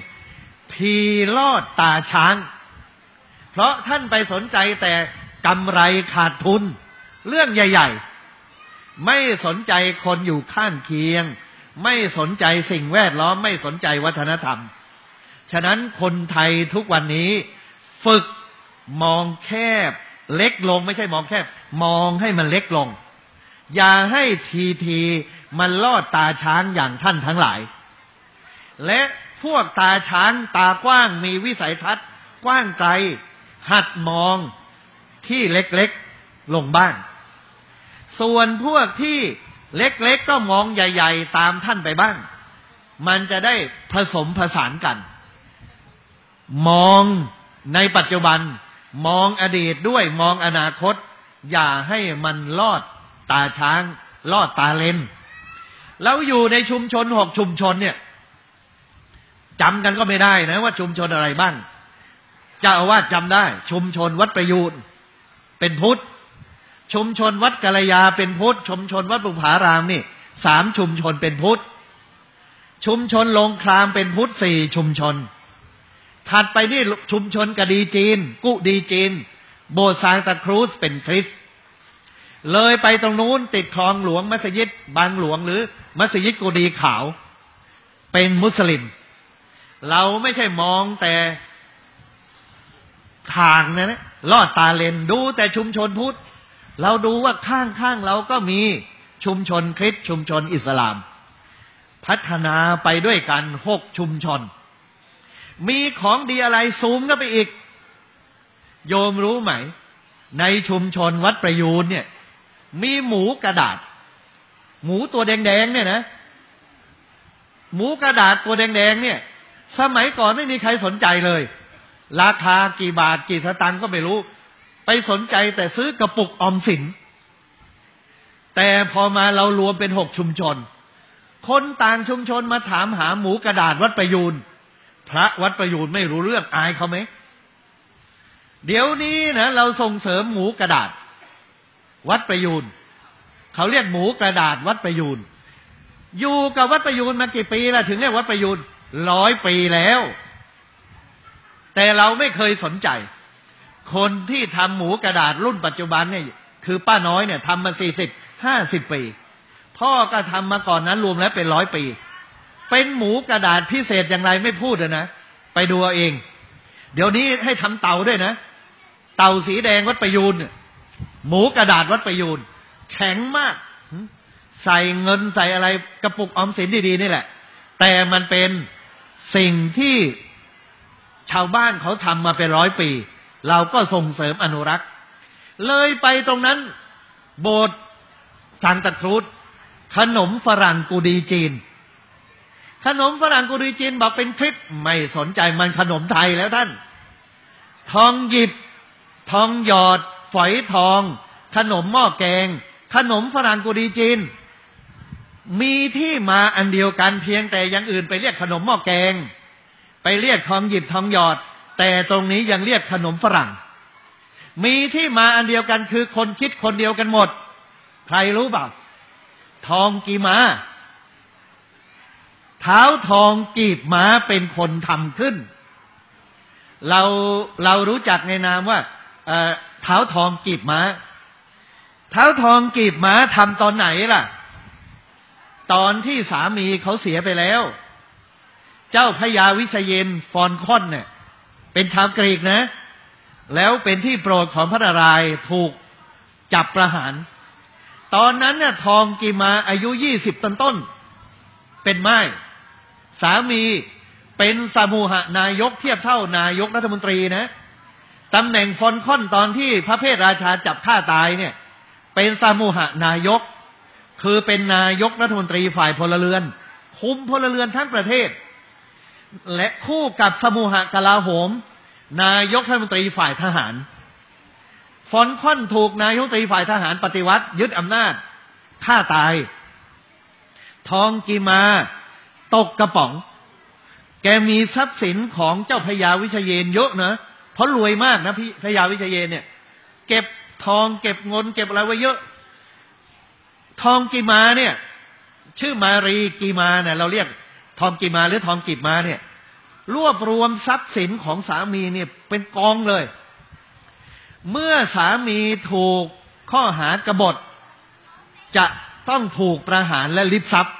ทีลอดตาช้าง เพราะท่านไปสนใจแต่กำไรขาดทุน เรื่องใหญ่ ๆ ไม่สนใจคนอยู่ข้างเคียง ไม่สนใจสิ่งแวดล้อม ไม่สนใจวัฒนธรรม ฉะนั้นคนไทยทุกวันนี้ ฝึกมองแคบ เล็กลงไม่ใช่มองแคบ มองให้มันเล็กลง อย่าให้ทีทีมันลอดตาช้างอย่างท่านทั้งหลาย และพวกตาช้างตากว้างมีวิสัยทัศน์ กว้างไกล หัดมองที่เล็กๆลงบ้าง ส่วนพวกที่เล็กๆก็มองใหญ่ ๆ ตามท่านไปบ้าง มันจะได้ผสมผสานกัน มอง ในปัจจุบันมองอดีตด้วยมองอนาคต อย่าให้มันลอดตาช้าง ลอดตาเลนแล้วอยู่ในชุมชนหกชุมชนเนี่ยจำกันก็ไม่ได้นะว่าชุมชนอะไรบ้างจ้าอาวาสจำได้ ชุมชนวัดประยูนเป็นพุทธ ชุมชนวัดกาลยาเป็นพุทธ ชุมชนวัดบุภารามนี่สามชุมชนเป็นพุทธ ชุมชนลงครามเป็นพุทธสี่ชุมชน ถัดไปนี่ชุมชนกะดีจีน กุดีจีน โบสถ์ซานตาครูสเป็นคริสเลยไปตรงนู้นติดคลองหลวงมัสยิดบางหลวงหรือมัสยิดกูดีขาว เป็นมุสลิม เราไม่ใช่มองแต่ทางนะนะลอดตาเลนดูแต่ชุมชนพุทธ เราดูว่าข้างๆเราก็มีชุมชนคริสชุมชนอิสลาม พัฒนาไปด้วยกันหกชุมชน มีของดีอะไรสูงก็ไปอีก โยมรู้ไหม ในชุมชนวัดประยูนเนี่ย มีหมูกระดาษ หมูตัวแดงๆเนี่ยนะ หมูกระดาษตัวแดงๆเนี่ย สมัยก่อนไม่มีใครสนใจเลย ราคากี่บาทกี่สตางค์ก็ไม่รู้ ไปสนใจแต่ซื้อกระปุกออมสิน แต่พอมาเรารวมเป็นหกชุมชน คนต่างชุมชนมาถามหาหมูกระดาษวัดประยูน พระวัดประยูนไม่รู้เรื่องอายเขาไหม เดี๋ยวนี้นะเราส่งเสริมหมูกระดาษ วัดประยูนเขาเรียกหมูกระดาษวัดประยูนอยู่กับวัดประยูนมากี่ปีแล้วถึงเรียกวัดประยูนร้อยปีแล้ว แต่เราไม่เคยสนใจ คนที่ทำหมูกระดาษรุ่นปัจจุบันเนี่ย คือป้าน้อยเนี่ยทำมาสี่สิบห้าสิบปี พ่อก็ทำมาก่อนนั้นรวมแล้วเป็นร้อยปี เป็นหมูกระดาษพิเศษอย่างไรไม่พูดนะไปดูเอาเอง เดี๋ยวนี้ให้ทำเตาด้วยนะ เตาสีแดงวัดประยูนหมูกระดาษวัดประยูนแข็งมาก ใส่เงินใส่อะไรกระปุกออมสินดีๆนี่แหละ แต่มันเป็นสิ่งที่ชาวบ้านเขาทำมาเป็นร้อยปี เราก็ส่งเสริมอนุรักษ์ เลยไปตรงนั้น โบสถ์ซันตาครูดขนมฝรั่งกูดีจีน ขนมฝรั่งกูดีจีนบอกเป็นคลิปไม่สนใจมันขนมไทยแล้วท่าน ทองหยิบ ทองหยอด ฝอยทอง ขนมหม้อแกง ขนมฝรั่งกูดีจีน มีที่มาอันเดียวกันเพียงแต่ยังอื่นไปเรียกขนมหม้อแกง ไปเรียกทองหยิบทองหยอด แต่ตรงนี้ยังเรียกขนมฝรั่ง มีที่มาอันเดียวกันคือคนคิดคนเดียวกันหมด ใครรู้เปล่าทองกีมา เท้าทองกีบม้าเป็นคนทำขึ้น เราเรารู้จักในนามว่าเท้าทองกีบม้า เท้าทองกีบม้าทำตอนไหนล่ะ ตอนที่สามีเขาเสียไปแล้ว เจ้าพญาวิเชยนฟอนคอนเนี่ย เป็นชาวกรีกนะ แล้วเป็นที่โปรดของพระนารายณ์ถูกจับประหาร ตอนนั้นเนี่ยทองกีมาอายุยี่สิบต้นต้นเป็นไม้ สามีเป็นสมุหนายกเทียบเท่านายกรัฐมนตรีนะตำแหน่งฟอนคอนตอนที่พระเพทราชาจับฆ่าตายเนี่ย เป็นสมุหนายก คือเป็นนายกรัฐมนตรีฝ่ายพลเรือน คุมพลเรือนทั้งประเทศ และคู่กับสมุหกลาโหม นายกรัฐมนตรีฝ่ายทหาร ฟอนคอนถูกนายกรัฐมนตรีฝ่ายทหารปฏิวัติ ยึดอำนาจฆ่าตาย ทองกีมา ตกกระป๋อง แกมีทรัพย์สินของเจ้าพญาวิเชยนเยอะเนอะเพราะรวยมากนะพี่พญาวิเชยนเนี่ย เก็บทองเก็บเงินเก็บอะไรไว้เยอะ ทองกีมาเนี่ย ชื่อมารีกีมาเนี่ยเราเรียกทองกีมาหรือทองกีบมาเนี่ย รวบรวมทรัพย์สินของสามีเนี่ยเป็นกองเลย เมื่อสามีถูกข้อหากบฏจะต้องถูกประหารและลิบทรัพย์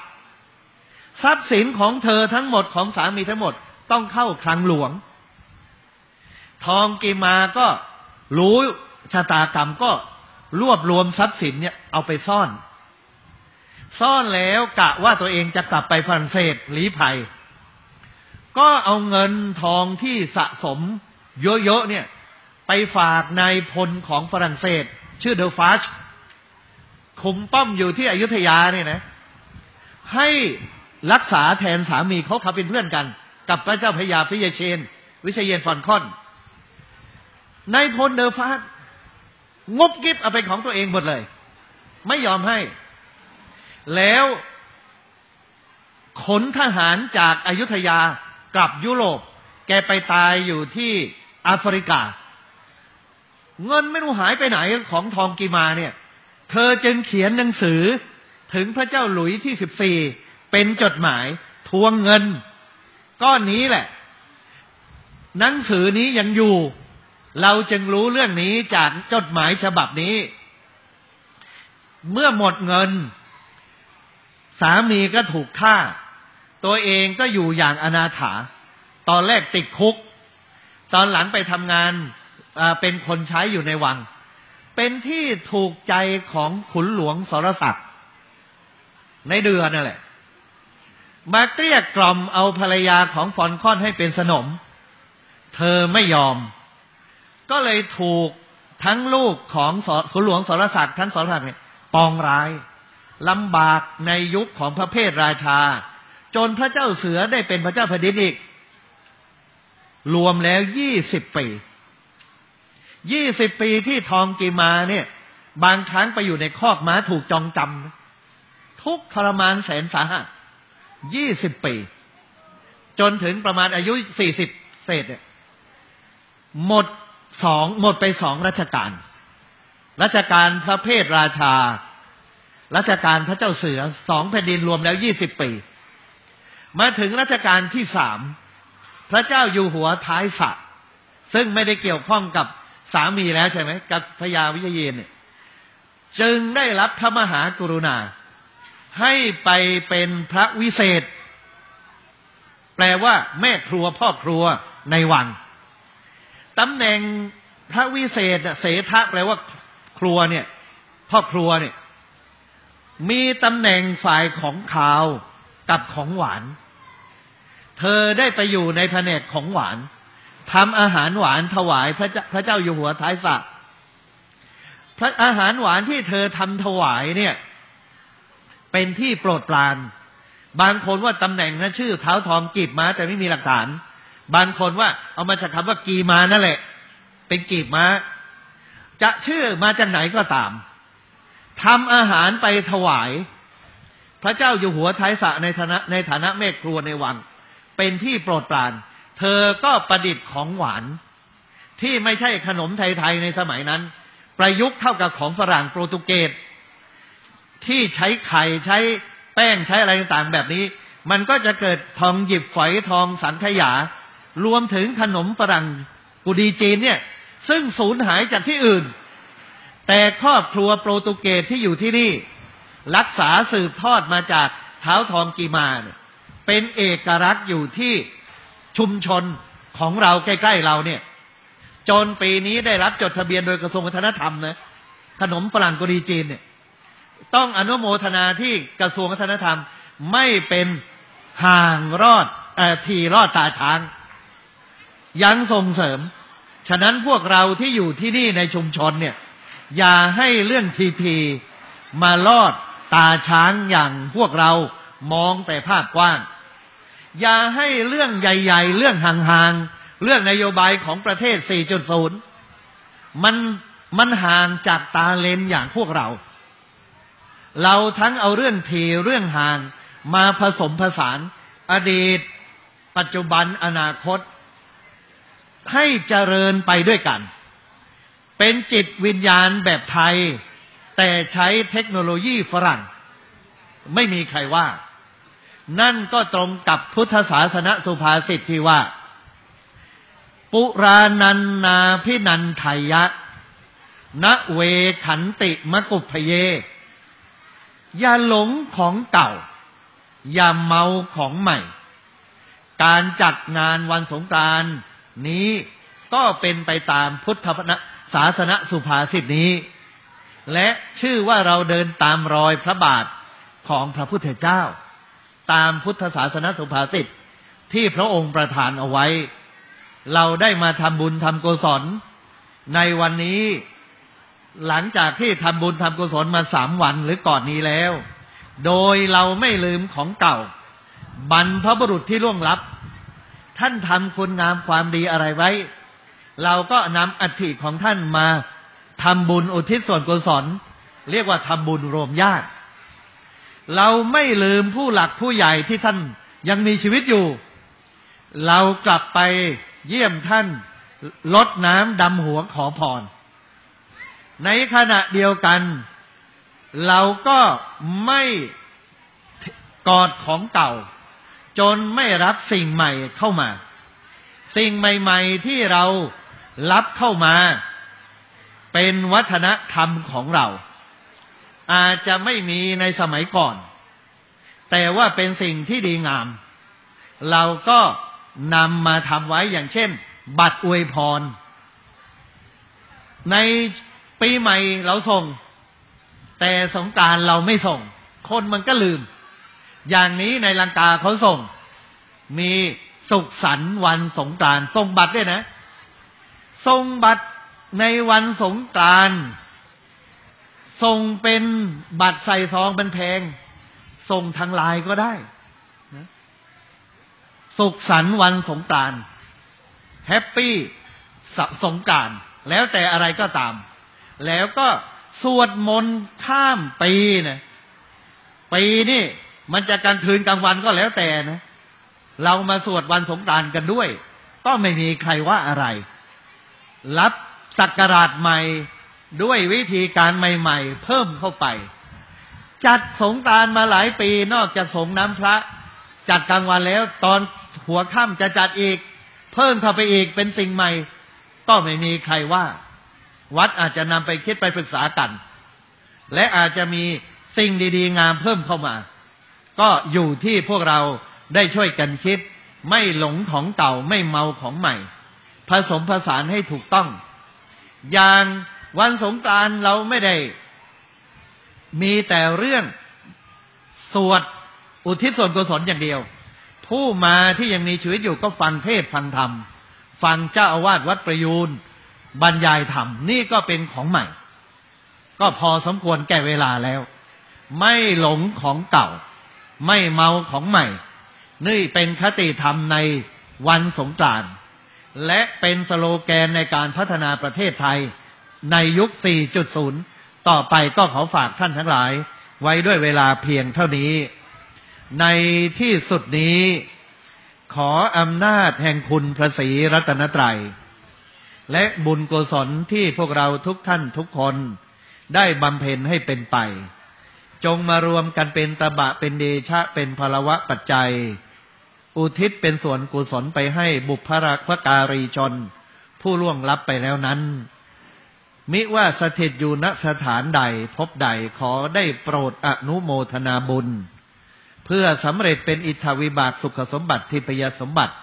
ทรัพย์สินของเธอทั้งหมดของสามีทั้งหมดต้องเข้าคลังหลวง ทองกีมาก็รู้ชะตากรรมก็รวบรวมทรัพย์สินเนี่ยเอาไปซ่อน ซ่อนแล้วกะว่าตัวเองจะกลับไปฝรั่งเศสหลีภัย ก็เอาเงินทองที่สะสมเยอะๆเนี่ย ไปฝากนายพลของฝรั่งเศส ชื่อเดอฟาชคุมป้อมอยู่ที่อยุธยาเนี่ยนะ ให้ รักษาแทนสามีเขาเขาเป็นเพื่อนกัน กับพระเจ้าพญาพิเยเชน วิเชยนฟอนคอนในพลเดอฟาชงบกิฟเอาเป็นของตัวเองหมดเลย ไม่ยอมให้ แล้วขนทหารจากอายุทยากลับยุโรป แกไปตายอยู่ที่แอฟริกา เงินไม่รู้หายไปไหนของทองกีมาเนี่ย เธอจึงเขียนหนังสือถึงพระเจ้าหลุยที่สิบสี่ เป็นจดหมายทวงเงิน ก้อนนี้แหละ หนังสือนี้ยังอยู่ เราจึงรู้เรื่องนี้จากจดหมายฉบับนี้ เมื่อหมดเงิน สามีก็ถูกฆ่า ตัวเองก็อยู่อย่างอนาถา ตอนแรกติดคุก ตอนหลังไปทำงานเป็นคนใช้อยู่ในวัง เป็นที่ถูกใจของขุนหลวงสรศักดิ์ในเดือนนั่นแหละ มาเกลี้ยกล่อมเอาภรรยาของฟอนคอนให้เป็นสนม เธอไม่ยอม ก็เลยถูกทั้งลูกของขุนหลวงสรศักดิ์ทั้งสรศักดิ์เนี่ยปองร้ายลำบากในยุคของพระเพทราชา จนพระเจ้าเสือได้เป็นพระเจ้าแผ่นดินอีก รวมแล้วยี่สิบปียี่สิบปีที่ทองกีมาเนี่ย บางครั้งไปอยู่ในคอกม้าถูกจองจำทุกทรมานแสนสาหัส ยี่สิบปี จนถึงประมาณอายุสี่สิบเศษเนี่ยหมดสองหมดไปสองรัชกาลรัชกาลพระเพทราชา รัชกาลพระเจ้าเสือสองแผ่นดินรวมแล้วยี่สิบปี มาถึงรัชกาลที่สามพระเจ้าอยู่หัวท้ายสะซึ่งไม่ได้เกี่ยวข้องกับสามีแล้วใช่ไหมกับพญาวิเยนเนี่ยจึงได้รับพระมหากรุณา ให้ไปเป็นพระวิเศษ แปลว่า แม่ครัวพ่อครัวในวังตำแหน่งพระวิเศษเสทะแปลว่า ครัวเนี่ย พ่อครัวเนี่ย มีตำแหน่งฝ่ายของขาวกับของหวาน เธอได้ไปอยู่ในแผนกของหวานทำอาหารหวานถวายพระเจ้าพระเจ้าอยู่หัวท้ายสะพระอาหารหวานที่เธอทำถวายเนี่ย เป็นที่โปรดปราน บางคนว่าตำแหน่งนั้นชื่อเท้าทองกีบม้าแต่ไม่มีหลักฐาน บางคนว่าเอามาจากคำว่ากีมานั่นแหละ เป็นกีบม้า จะชื่อมาจากไหนก็ตามทำอาหารไปถวาย พระเจ้าอยู่หัวท้ายสะในฐานะในฐานะแม่ครัวในวัง เป็นที่โปรดปราน เธอก็ประดิษฐ์ของหวาน ที่ไม่ใช่ขนมไทย ๆ ในสมัยนั้น ประยุกต์เข้ากับของฝรั่งโปรตุเกส ที่ใช้ไข่ใช้แป้งใช้อะไรต่างๆแบบนี้ มันก็จะเกิดทองหยิบฝอยทองสังขยา รวมถึงขนมฝรั่งกุดีจีนเนี่ย ซึ่งสูญหายจากที่อื่น แต่ครอบครัวโปรตุเกสที่อยู่ที่นี่ รักษาสืบทอดมาจากเท้าทองกีมาเนี่ยเป็นเอกลักษณ์อยู่ที่ชุมชนของเราใกล้ๆเราเนี่ย จนปีนี้ได้รับจดทะเบียนโดยกระทรวงวัฒนธรรมนะขนมฝรั่งกุดีจีนเนี่ย ต้องอนุโมทนาที่กระทรวงวัฒนธรรม ไม่เป็นห่างรอดอทีรอดตาช้าง ยังส่งเสริม ฉะนั้นพวกเราที่อยู่ที่นี่ในชุมชนเนี่ย อย่าให้เรื่องทีทีมาลอดตาช้างอย่างพวกเรามองแต่ภาพกว้าง อย่าให้เรื่องใหญ่ ๆ เรื่องห่างๆ เรื่องนโยบายของประเทศ 4.0 มันมันห่างจากตาเลนอย่างพวกเรา เราทั้งเอาเรื่องทีเรื่องห่างมาผสมผสาน อดีต ปัจจุบันอนาคต ให้เจริญไปด้วยกัน เป็นจิตวิญญาณแบบไทย แต่ใช้เทคโนโลยีฝรั่ง ไม่มีใครว่า นั่นก็ตรงกับพุทธศาสนสุภาษิตที่ว่า ปุรานันนาพินันไทยะ ณเวขันติมกุพเย อย่าหลงของเก่า อย่าเมาของใหม่ การจัดงานวันสงกรานนี้ก็เป็นไปตามพุทธศาสนสุภาษิตนี้ และชื่อว่าเราเดินตามรอยพระบาทของพระพุทธเจ้า ตามพุทธศาสนสุภาษิตที่พระองค์ประทานเอาไว้ เราได้มาทำบุญทำกุศลในวันนี้ หลังจากที่ทำบุญทำกุศลมาสามวันหรือก่อนนี้แล้ว โดยเราไม่ลืมของเก่า บรรพบุรุษที่ล่วงลับ ท่านทำคุณงามความดีอะไรไว้ เราก็นำอัฐิของท่านมาทำบุญอุทิศส่วนกุศล เรียกว่าทำบุญรวมญาติ เราไม่ลืมผู้หลักผู้ใหญ่ที่ท่านยังมีชีวิตอยู่ เรากลับไปเยี่ยมท่านลดน้ำดำหัวขอพร ในขณะเดียวกัน เราก็ไม่กอดของเก่า จนไม่รับสิ่งใหม่เข้ามา สิ่งใหม่ ๆ ที่เรารับเข้ามา เป็นวัฒนธรรมของเรา อาจจะไม่มีในสมัยก่อน แต่ว่าเป็นสิ่งที่ดีงาม เราก็นำมาทำไว้อย่างเช่น บัตรอวยพร ใน ปีใหม่เราส่ง แต่สงการเราไม่ส่ง คนมันก็ลืม อย่างนี้ในลังกาเขาส่ง มีสุขสันต์วันสงการส่งบัตรด้วยนะส่งบัตรในวันสงการส่งเป็นบัตรใส่ซองเป็นแพงส่งทางไลน์ก็ได้นะสุขสันต์วันสงกานแฮปปี้สงการแล้วแต่อะไรก็ตาม แล้วก็สวดมนต์ข้ามปีนะปีนี่มันจะกลางคืนกลางวันก็แล้วแต่นะ เรามาสวดวันสงกรารกันด้วย ก็ไม่มีใครว่าอะไร รับสักการาชใหม่ด้วยวิธีการใหม่ ๆ เพิ่มเข้าไป จัดสงกรารมาหลายปีนอกจากสงน้ำพระ จัดกลางวันแล้วตอนหัวค่ำจะจัดอีก เพิ่มเข้าไปอีกเป็นสิ่งใหม่ ก็ไม่มีใครว่า วัดอาจจะนำไปคิดไปปรึกษากัน และอาจจะมีสิ่งดี ๆ งามเพิ่มเข้ามา ก็อยู่ที่พวกเราได้ช่วยกันคิด ไม่หลงของเก่าไม่เมาของใหม่ ผสมผสานให้ถูกต้อง อย่างวันสงกรานต์เราไม่ได้ มีแต่เรื่องสวดอุทิศส่วนกุศลอย่างเดียว ผู้มาที่ยังมีชีวิตอยู่ก็ฟังเทศฟังธรรม ฟังเจ้าอาวาสวัดประยูน บรรยายธรรมนี่ก็เป็นของใหม่ ก็พอสมควรแก่เวลาแล้ว ไม่หลงของเก่า ไม่เมาของใหม่ นี่เป็นคติธรรมในวันสงกรานต์และเป็นสโลแกนในการพัฒนาประเทศไทยในยุค 4.0 ต่อไปก็ขอฝากท่านทั้งหลาย ไว้ด้วยเวลาเพียงเท่านี้ ในที่สุดนี้ ขออำนาจแห่งคุณพระศรีรัตนตรัย และบุญกุศลที่พวกเราทุกท่านทุกคน ได้บำเพ็ญให้เป็นไป จงมารวมกันเป็นตบะเป็นเดชะเป็นพลวะปัจจัย อุทิศเป็นส่วนกุศลไปให้บุพรักพการีชน ผู้ล่วงลับไปแล้วนั้น มิว่าสถิตอยู่ณสถานใดพบใดขอได้โปรดอนุโมทนาบุญ เพื่อสำเร็จเป็นอิทธวิบากสุขสมบัติทิพยสมบัติ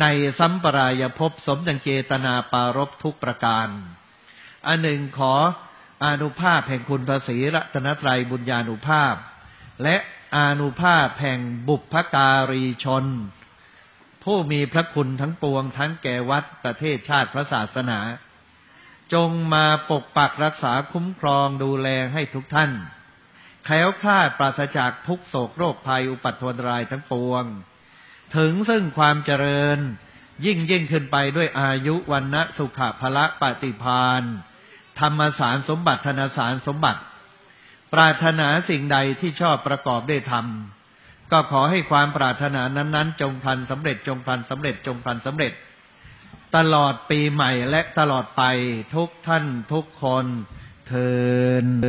ในสัมปรายภพสมดังเจตนาปารบทุกประการ อันหนึ่งขออนุภาพแห่งคุณพระศรีรัตนตรัยบุญญาณุภาพ และอนุภาพแห่งบุพการีชน ผู้มีพระคุณทั้งปวงทั้งแก่วัดประเทศชาติพระศาสนา จงมาปกปักรักษาคุ้มครองดูแลให้ทุกท่านแคล้วคลาดปราศจากทุกโศกโรคภัยอุปัตถวนรายทั้งปวง ถึงซึ่งความเจริญ ยิ่งยิ่งขึ้นไปด้วยอายุวันนะสุขภละปฏิพานธรรมสารสมบัติธนสารสมบัติ ปรารถนาสิ่งใดที่ชอบประกอบได้ทำก็ขอให้ความปรารถนานั้นๆ จงพันสำเร็จจงพันสำเร็จจงพันสำเร็จ ตลอดปีใหม่และตลอดไปทุกท่านทุกคนเทิน